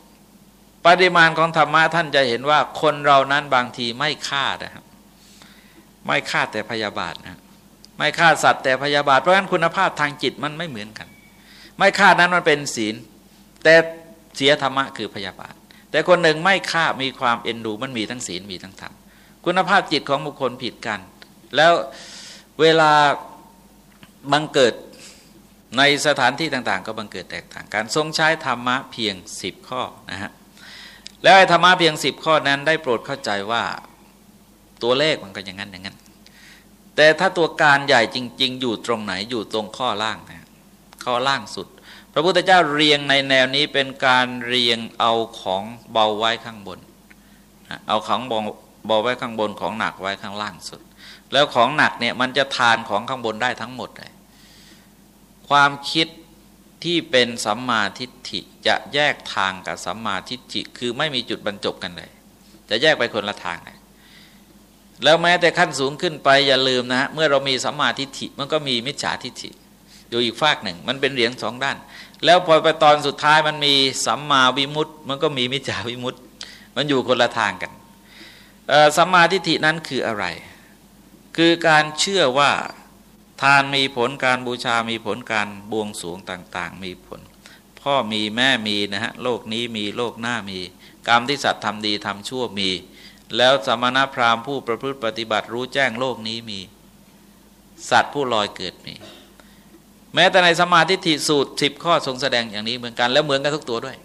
[SPEAKER 1] ปริมาณของธรรมะท่านจะเห็นว่าคนเรานั้นบางทีไม่ฆ่านะครับ ไม่ฆ่าแต่พยาบาทนะไม่ฆ่าสัตว์แต่พยาบาทเพราะฉะนั้นคุณภาพทางจิตมันไม่เหมือนกัน ไม่ฆ่านั้นมันเป็นศีล แต่เสียธรรมะคือพยาบาท แต่คนหนึ่งไม่ฆ่ามีความเอ็นดูมันมีทั้งศีลมีทั้งธรรมคุณภาพจิตของบุคคลผิดกัน แล้วเวลาบังเกิดในสถานที่ต่างๆ ก็บังเกิดแตกต่างกันทรงใช้ธรรมะเพียงสิบข้อนะฮะ แล้วไอ้ธรรมะเพียงสิบข้อนั้นได้โปรดเข้าใจว่าตัวเลขมันก็อย่างนั้นอย่างนั้น แต่ถ้าตัวการใหญ่จริง ๆ อยู่ตรงไหนอยู่ตรงข้อล่างนะข้อล่างสุด พระพุทธเจ้าเรียงในแนวนี้เป็นการเรียงเอาของเบาไว้ข้างบน เอาของเบาไว้ข้างบนของหนักไว้ข้างล่างสุด แล้วของหนักเนี่ยมันจะทานของข้างบนได้ทั้งหมดเลยความคิด ที่เป็นสัมมาทิฏฐิจะแยกทางกับสัมมาทิฏฐิคือไม่มีจุดบรรจบกันเลย จะแยกไปคนละทางเลยแล้วแม้แต่ขั้นสูงขึ้นไปอย่าลืมนะฮะเมื่อเรามีสัมมาทิฏฐิมันก็มีมิจฉาทิฏฐิอยู่อีกฝากหนึ่ง มันเป็นเหรียญสองด้าน แล้วพอไปตอนสุดท้ายมันมีสัมมาวิมุตต์มันก็มีมิจฉาวิมุตต์มันอยู่คนละทางกันสัมมาทิฏฐินั้นคืออะไร คือการเชื่อว่า ทานมีผลการบูชามีผลการบวงสวงต่างๆ มีผล พ่อมีแม่มีนะฮะโลกนี้มีโลกหน้ามี กรรมที่สัตว์ทำดีทำชั่วมี แล้วสมณพราหมณ์ผู้ประพฤติปฏิบัติรู้แจ้งโลกนี้มี สัตว์ผู้ลอยเกิดมี แม้แต่ในสมาธิทิสูตรสิบข้อทรงแสดงอย่างนี้เหมือนกันแล้วเหมือนกันทุกตัวด้วย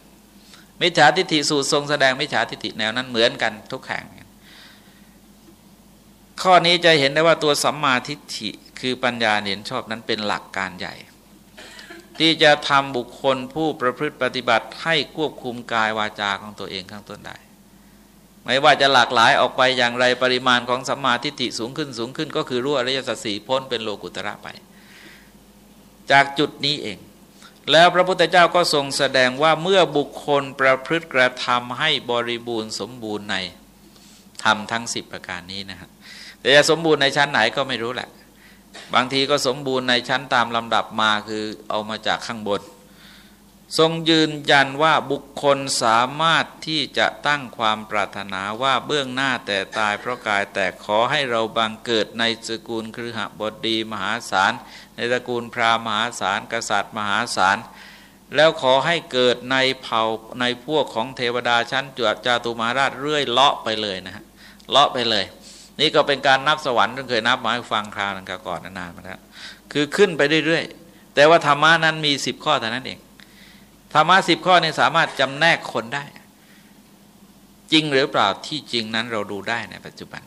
[SPEAKER 1] มิจฉาทิฏฐิสูตรทรงแสดงมิจฉาทิฏฐิแนวนั้นเหมือนกันทุกแห่งข้อนี้จะเห็นได้ว่าตัวสัมมาทิฏฐิ คือปัญญาเห็นชอบนั้นเป็นหลักการใหญ่ ที่จะทำบุคคลผู้ประพฤติปฏิบัติให้ควบคุมกายวาจาของตัวเองข้างต้นได้ไม่ว่าจะหลากหลายออกไปอย่างไรปริมาณของสัมมาทิฏฐิสูงขึ้นสูงขึ้น ก็คือรู้อริยสัจสี่พ้นเป็นโลกุตระไป จากจุดนี้เอง แล้วพระพุทธเจ้าก็ทรงแสดงว่าเมื่อบุคคลประพฤติกระทำให้บริบูรณ์สมบูรณ์ในทำทั้งสิบประการนี้นะครับแต่จะสมบูรณ์ในชั้นไหนก็ไม่รู้แหละ บางทีก็สมบูรณ์ในชั้นตามลำดับมาคือเอามาจากข้างบน ทรงยืนยันว่าบุคคลสามารถที่จะตั้งความปรารถนาว่าเบื้องหน้าแต่ตายเพราะกายแต่ขอให้เราบังเกิดในสกุลครือหบดีมหาศาล ในตระกูลพราหมหาศาล กษัตริย์มหาศาลแล้วขอให้เกิดในเผ่าในพวกของเทวดาชั้นจวดจาตุมาราชเรื่อยเลาะไปเลยนะฮะเลาะไปเลย นี่ก็เป็นการนับสวรรค์ที่เคยนับมาให้ฟังคราวนึงก่อนนานมาแล้วคือขึ้นไปเรื่อยๆ แต่ว่าธรรมะนั้นมีสิบข้อเท่านั้นเองธรรมะสิบข้อนี่สามารถจำแนกคนได้ จริงหรือเปล่าที่จริงนั้นเราดูได้ในปัจจุบัน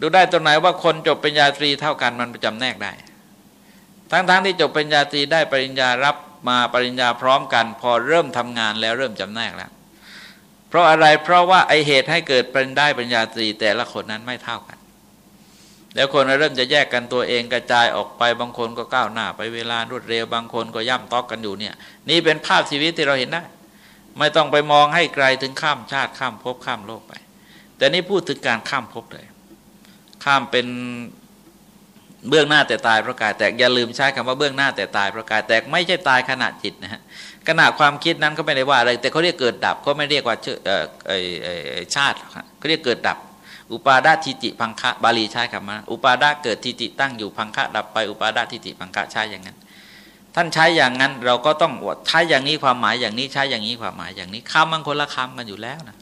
[SPEAKER 1] ดูได้ตรงไหนว่าคนจบปริญญาตรีเท่ากันมันจำแนกได้ ทั้งๆทที่จบปริญญาตรีได้ปริญญารับมาปริญญาพร้อมกัน พอเริ่มทำงานแล้วเริ่มจำแนกแล้ว เพราะอะไรเพราะว่าไอเหตุให้เกิดเป็นได้ปัญญาตรีแต่ละคนนั้นไม่เท่ากัน แล้วคนเริ่มจะแยกกันตัวเองกระจายออกไปบางคนก็ก้าวหน้า ไปเวลารวดเร็วบางคนก็ย่ำตอกกันอยู่เนี่ยนี่เป็นภาพชีวิตที่เราเห็นได้ไม่ต้องไปมองให้ไกลถึงข้ามชาติข้ามภพข้ามโลกไป แต่นี่พูดถึงการข้ามภพเลย ข้ามเป็น เบื้องหน้าแต่ตายเพราะกายแตกอย่าลืมใช้คำว่าเบื้องหน้าแต่ตายเพราะกายแตกไม่ใช่ตายขณะจิตนะฮะขณะความคิดนั้นก็ไม่ได้ว่าอะไรแต่เขาเรียกเกิดดับเขาไม่เรียกว่าชาติเขาเรียกเกิดดับ อุปาดาทิจิพังคะบาลีใช้คำว่าอุปาดาเกิดทิจิตั้งอยู่พังคะดับไปอุปาดาทิจิพังคะใช้อย่างนั้น ท่านใช้อย่างนั้นเราก็ต้องใช้อย่างนี้ความหมายอย่างนี้ใช้อย่างนี้ความหมายอย่างนี้คำมันคนละคำกันอยู่แล้วนะ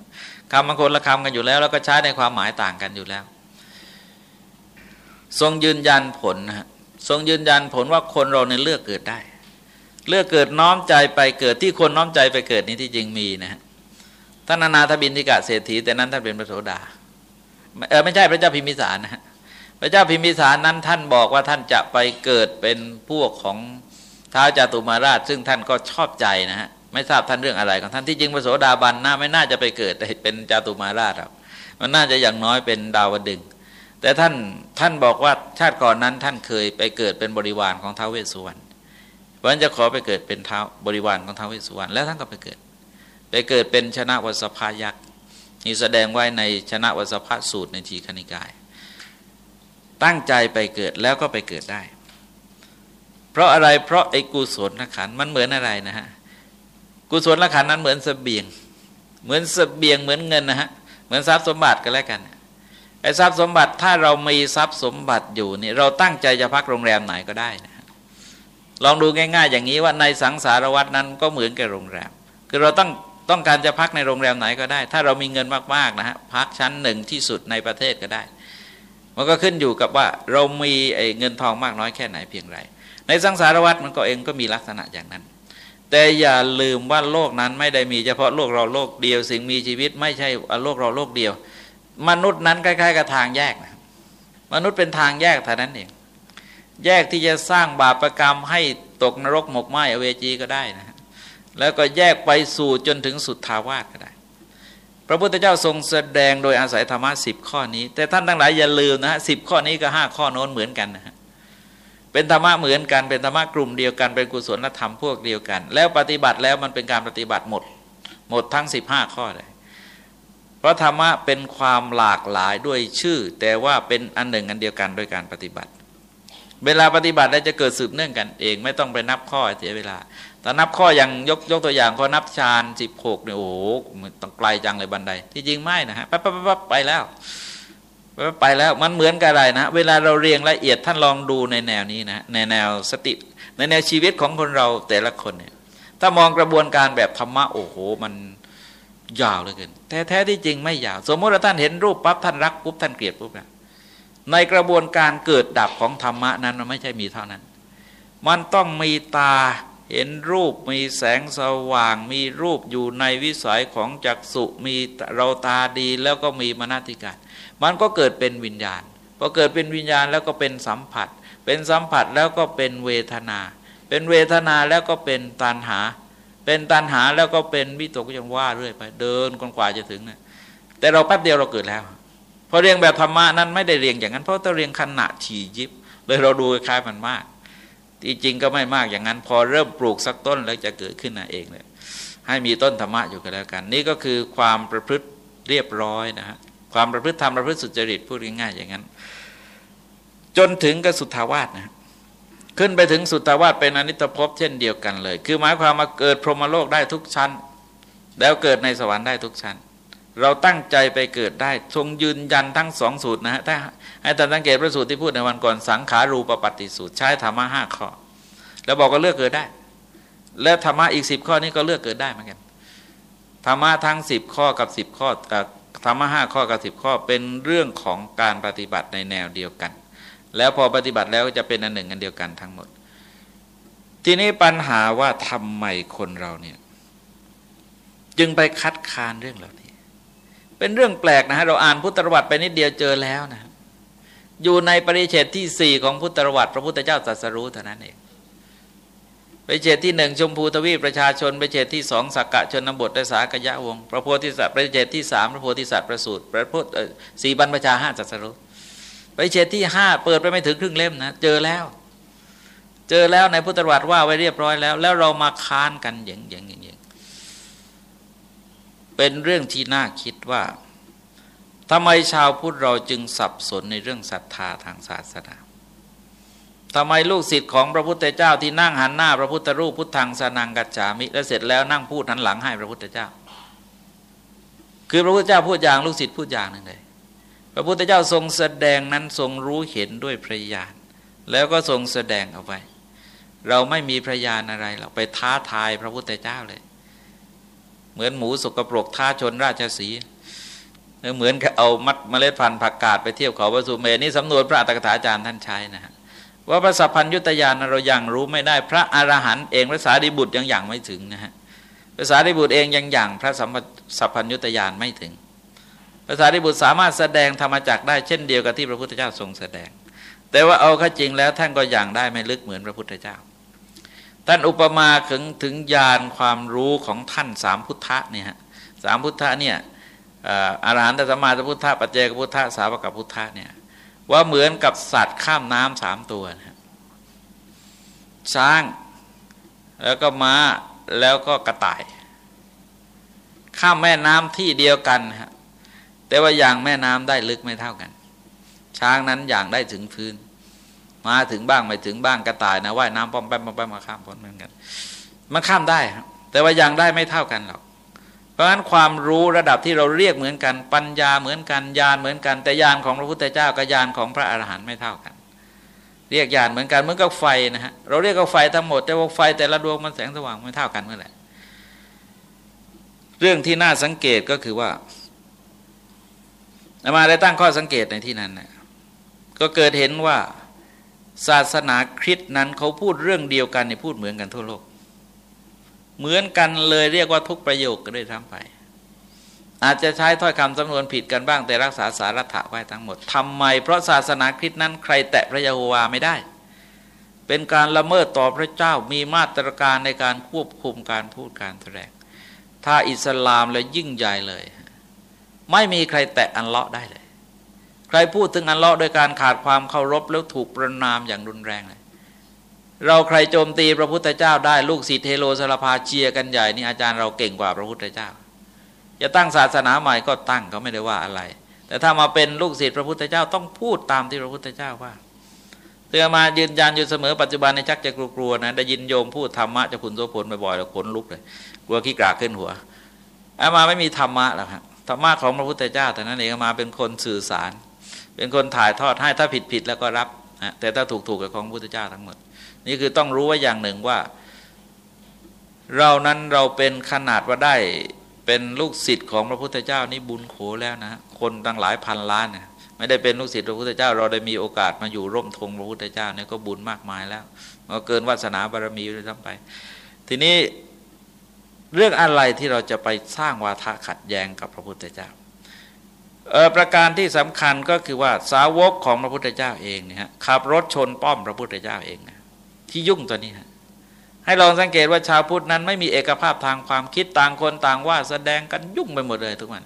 [SPEAKER 1] คำมันคนละคำกันอยู่แล้ว แล้วก็ใช้ในความหมายต่างกันอยู่แล้ว ทรงยืนยันผลนะฮะทรงยืนยันผลว่าคนเราในเลือกเกิดได้ เลือกเกิดน้อมใจไปเกิดที่คนน้อมใจไปเกิดนี้ที่จริงมีนะฮะท่านนานาทบินทิกะเศรษฐีแต่นั้นท่านเป็นพระโสดาเออไม่ใช่พระเจ้าพิมพิสารนะฮะพระเจ้าพิมพิสารนั้นท่านบอกว่าท่านจะไปเกิดเป็นพวกของท้าวจตุมาราช ซึ่งท่านก็ชอบใจนะฮะไม่ทราบท่านเรื่องอะไรของท่านที่จริงพระโสดาบันน่าไม่น่าจะไปเกิดเป็นจตุมาราชครับมันน่าจะอย่างน้อยเป็นดาวดึง แต่ท่านท่านบอกว่าชาติก่อนนั้นท่านเคยไปเกิดเป็นบริวารของท้าวเวสสุวรรณวันจะขอไปเกิดเป็นท้าวบริวารของท้าวเวสสุวรรณแล้วท่านก็ไปเกิด ไปเกิดเป็นชนะวัสภายักษ์นี่แสดงไว้ในชนะวัสภาสูตรในทีคณิกาย ตั้งใจไปเกิดแล้วก็ไปเกิดได้ เพราะอะไรเพราะไอ้กุศลขันมันเหมือนอะไรนะฮะกุศลขันนั้นเหมือนสเสบียง เหมือนสเสบียงเหมือนเงินนะฮะเหมือนทรัพย์สมบัติกันแล้วกัน ไอ้ทรัพย์สมบัติถ้าเรามีทรัพย์สมบัติอยู่นี่เราตั้งใจจะพักโรงแรมไหนก็ได้นะลองดูง่าย ๆ อย่างนี้ว่าในสังสารวัตนั้นก็เหมือนกับโรงแรม คือเราต้องต้องการจะพักในโรงแรมไหนก็ได้ ถ้าเรามีเงินมากๆนะฮะพักชั้นหนึ่งที่สุดในประเทศก็ได้ มันก็ขึ้นอยู่กับว่าเรามีไอ้เงินทองมากน้อยแค่ไหนเพียงไร ในสังสารวัตมันก็เองก็มีลักษณะอย่างนั้น แต่อย่าลืมว่าโลกนั้นไม่ได้มีเฉพาะโลกเราโลกเดียว สิ่งมีชีวิตไม่ใช่โลกเราโลกเดียว มนุษย์นั้นคล้ายๆกับทางแยกนะมนุษย์เป็นทางแยกเท่านั้นเองแยกที่จะสร้างบาปรกรรมให้ตกนรกหมกไหมอเวจีก็ได้นะแล้วก็แยกไปสู่จนถึงสุดทาวาสก็ได้ พระพุทธเจ้าทรงแสดงโดยอาศัยธรรมะสิบข้อนี้ แต่ท่านทั้งหลายอย่าลืมนะฮะสิบข้อนี้กับห้าข้อโน้นเหมือนกันนะฮะเป็นธรรมะเหมือนกันเป็นธรรมะกลุ่มเดียวกันเป็นกุศลธรรมพวกเดียวกัน แล้วปฏิบัติแล้วมันเป็นการปฏิบัติหมด หมดทั้งสิบห้าข้อเลย เพราะธรรมะเป็นความหลากหลายด้วยชื่อ แต่ว่าเป็นอันหนึ่งอันเดียวกันโดยการปฏิบัติ เวลาปฏิบัติแล้วจะเกิดสืบเนื่องกันเอง ไม่ต้องไปนับข้อเสียเวลาแต่นับข้ออย่างยกยกตัวอย่างข้อนับฌานสิบหกเนี่ยโอ้โหต้องไกลจังเลยบันได ที่จริงไม่นะฮะปั๊บปั๊บปั๊บไปแล้วไปแล้วมันเหมือนกับอะไรนะ เวลาเราเรียงละเอียดท่านลองดูในแนวนี้นะในแนวสติในแนวชีวิตของคนเราแต่ละคนเนี่ยถ้ามองกระบวนการแบบธรรมะโอ้โหมัน ยาวเลยเกินแต่แท้ที่จริงไม่ยาว สมมติว่าท่านเห็นรูปปั๊บท่านรักปุ๊บท่านเกลียดปุ๊บนะในกระบวนการเกิดดับของธรรมะนั้นมันไม่ใช่มีเท่านั้น มันต้องมีตาเห็นรูปมีแสงสว่าง มีรูปอยู่ในวิสัยของจักสุมีเราตาดีแล้วก็มีมนติการมันก็เกิดเป็นวิญญาณพอเกิดเป็นวิญญาณแล้วก็เป็นสัมผัส เป็นสัมผัสแล้วก็เป็นเวทนา เป็นเวทนาแล้วก็เป็นตัณหา เป็นตันหาแล้วก็เป็นวิตกก็ยังว่าเรื่อยไป เดินกนกว่าจะถึงนะแต่เราแป๊บเดียวเราเกิดแล้วพอเรียงแบบธรรมะนั้นไม่ได้เรียงอย่างนั้น เพราะต้องเรียงขณะฉียิบ เลยเราดูคล้ายมันมากที่จริงก็ไม่มากอย่างนั้น พอเริ่มปลูกสักต้นแล้วจะเกิดขึ้นเองเลยให้มีต้นธรรมะอยู่กันแล้วกัน นี่ก็คือความประพฤติเรียบร้อยนะฮะความประพฤติธรรมประพฤติสุจริตพูดง่ายๆอย่างนั้น จนถึงกับสุทธาวาสนะ ขึ้นไปถึงสุตวาสเป็นอนิจภพเช่นเดียวกันเลย คือหมายความมาเกิดพรหมโลกได้ทุกชั้น แล้วเกิดในสวรรค์ได้ทุกชั้น เราตั้งใจไปเกิดได้ ทรงยืนยันทั้งสองสูตรนะฮะถ้าให้ท่านสังเกตพระสูตรที่พูดในวันก่อนสังขารูปปฏิสูตรใช้ธรรมะห้าข้อ แล้วบอกก็เลือกเกิดได้ และธรรมะอีกสิบข้อนี้ก็เลือกเกิดได้เหมือนกันธรรมะทั้งสิบข้อกับสิบข้อธรรมะห้าข้อกับสิบข้อเป็นเรื่องของการปฏิบัติในแนวเดียวกัน แล้วพอปฏิบัติแล้วจะเป็นอันหนึ่งอันเดียวกันทั้งหมด ทีนี้ปัญหาว่าทำไมคนเราเนี่ย จึงไปคัดค้านเรื่องเหล่านี้ เป็นเรื่องแปลกนะฮะเราอ่านพุทธประวัติไปนิดเดียวเจอแล้วนะอยู่ในปริเฉดที่สี่ของพุทธประวัติพระพุทธเจ้าตรัสรู้เท่านั้นเองปริเฉดที่หนึ่งชมพูทวีประชาชนปริเฉดที่สองสักกะชนบทได้สากยะวงพระโพธิสัตว์ปริเฉดที่สามพระโพธิสัตว์ประสูติพระพุทธสี่บรรพชาห้าตรัสรู้ ไปเฉดที่ห้าเปิดไปไม่ถึงครึ่งเล่มนะเจอแล้ว เจอแล้วในพุทธวัตรว่าไว้เรียบร้อยแล้ว แล้วเรามาค้านกันอย่างอย่างอย่างเป็นเรื่องที่น่าคิดว่าทำไมชาวพุทธเราจึงสับสนในเรื่องศรัทธาทางศาสนาทำไมลูกศิษย์ของพระพุทธเจ้าที่นั่งหันหน้า พระพุทธรูปพุทธังสนังกัจฉามิ แล้วเสร็จแล้วนั่งพูดหันหลังให้พระพุทธเจ้า คือพระพุทธเจ้าพูดอย่างลูกศิษย์พูดอย่างหนึ่งเลย พระพุทธเจ้าทรงแสดงนั้นทรงรู้เห็นด้วยพระญาณแล้วก็ทรงแสดงเอาไว้ เราไม่มีพระญาณอะไรเราไปท้าทายพระพุทธเจ้าเลย เหมือนหมูสกปรกท้าชนราชสีเหมือนกับเอามัดเมล็ดพันธุ์ผักกาดไปเที่ยวเขาประสุเมนี่สำนวนพระอัตถกถาจารย์ท่านใช้นะฮะว่าพระสัพพัญยุตยานเรายังรู้ไม่ได้ พระอรหันต์เองพระสารีบุตรยังอย่างไม่ถึงนะฮะพระสารีบุตรเองยังอย่างพระสัพพัญยุตยานไม่ถึง พระสารีบุตรสามารถแสดงธรรมจักได้เช่นเดียวกับที่พระพุทธเจ้าทรงแสดง แต่ว่าเอาข้าจริงแล้วท่านก็อย่างได้ไม่ลึกเหมือนพระพุทธเจ้า ท่านอุปมาถึงถึงญาณความรู้ของท่านสามพุทธะเนี่ยฮะสามพุทธะเนี่ยอรหันตสัมมาสัมพุทธะปัจเจกพุทธะสาวกพุทธะเนี่ยว่าเหมือนกับสัตว์ข้ามน้ำสามตัวนะช้างแล้วก็ม้าแล้วก็กระต่าย ข้ามแม่น้ำที่เดียวกันฮะ แต่ว่าอย่างแม่น้ำได้ลึกไม่เท่ากัน ช้างนั้นอย่างได้ถึงพื้น มาถึงบ้างไม่ถึงบ้างกระต่ายนะว่ายน้ำป้อมแป๊มป้อมแป๊มมาข้ามพ้นเหมือนกันมันข้ามได้ครับแต่ว่าอย่างได้ไม่เท่ากันหรอกเพราะฉะนั้นความรู้ระดับที่เราเรียกเหมือนกัน ปัญญาเหมือนกันญาณเหมือนกัน แต่ญาณของพระพุทธเจ้ากับญาณของพระอรหันต์ไม่เท่ากัน เรียกญาณเหมือนกันเหมือนกับไฟนะฮะเราเรียกกับไฟทั้งหมดแต่ว่าไฟแต่ละดวงมันแสงสว่างไม่เท่ากันเมื่อไหร่เรื่องที่น่าสังเกตก็คือว่า อามาได้ตั้งข้อสังเกตในที่นั้นนะก็เกิดเห็นว่าศาสนาคริสต์นั้นเขาพูดเรื่องเดียวกันในพูดเหมือนกันทั่วโลก เหมือนกันเลยเรียกว่าทุกประโยคก็ได้ทั้งไป อาจจะใช้ถ้อยคำสำนวนผิดกันบ้างแต่รักษาสาระถะไว้ทั้งหมดทำไม เพราะศาสนาคริสต์นั้นใครแตะพระยาโฮวาไม่ได้ เป็นการละเมิดต่อพระเจ้ามีมาตรการในการควบคุมการพูดการแสดงถ้าอิสลามเลยยิ่งใหญ่เลย ไม่มีใครแตะอันเลาะได้เลย ใครพูดถึงอันเลาะโดยการขาดความเคารพแล้วถูกประนามอย่างรุนแรงเลย เราใครโจมตีพระพุทธเจ้าได้ลูกศิษย์เทโลสารพาเชียกันใหญ่นี่อาจารย์เราเก่งกว่าพระพุทธเจ้า จะตั้งศาสนาใหม่ก็ตั้งเขาไม่ได้ว่าอะไร แต่ถ้ามาเป็นลูกศิษย์พระพุทธเจ้าต้องพูดตามที่พระพุทธเจ้าว่าเตือมายืนยันอยู่เสมอปัจจุบันในชักจะกลัวๆนะได้ยินโยมพูดธรรมะจะคุณโสพลบ่อยๆแล้วขนลุกเลยกลัวขี้กราขึ้นหัวอามาไม่มีธรรมะหรอกครับ ธรรมะของพระพุทธเจ้าแต่นั้นเองมาเป็นคนสื่อสาร เป็นคนถ่ายทอดให้ถ้าผิดผิดแล้วก็รับนะแต่ถ้าถูกถูกกับของพระพุทธเจ้าทั้งหมด นี่คือต้องรู้ว่าอย่างหนึ่งว่า เรานั้นเราเป็นขนาดว่าได้เป็นลูกศิษย์ของพระพุทธเจ้านี่บุญโขแล้วนะคนตั้งหลายพันล้านเนี่ยไม่ได้เป็นลูกศิษย์พระพุทธเจ้า เราได้มีโอกาสมาอยู่ร่มธงพระพุทธเจ้าเนี่ยก็บุญมากมายแล้วก็เกินวาสนาบารมีเลยทั้งไป ทีนี้ เรื่องอะไรที่เราจะไปสร้างวาทะขัดแย้งกับพระพุทธเจ้าประการที่สำคัญก็คือว่าสาวกของพระพุทธเจ้าเองเนี่ยขับรถชนป้อมพระพุทธเจ้าเองนะที่ยุ่งตัวนี้ฮะให้ลองสังเกตว่าชาวพุทธนั้นไม่มีเอกภาพทางความคิดต่างคนต่างว่าแสดงกันยุ่งไปหมดเลยทุกวัน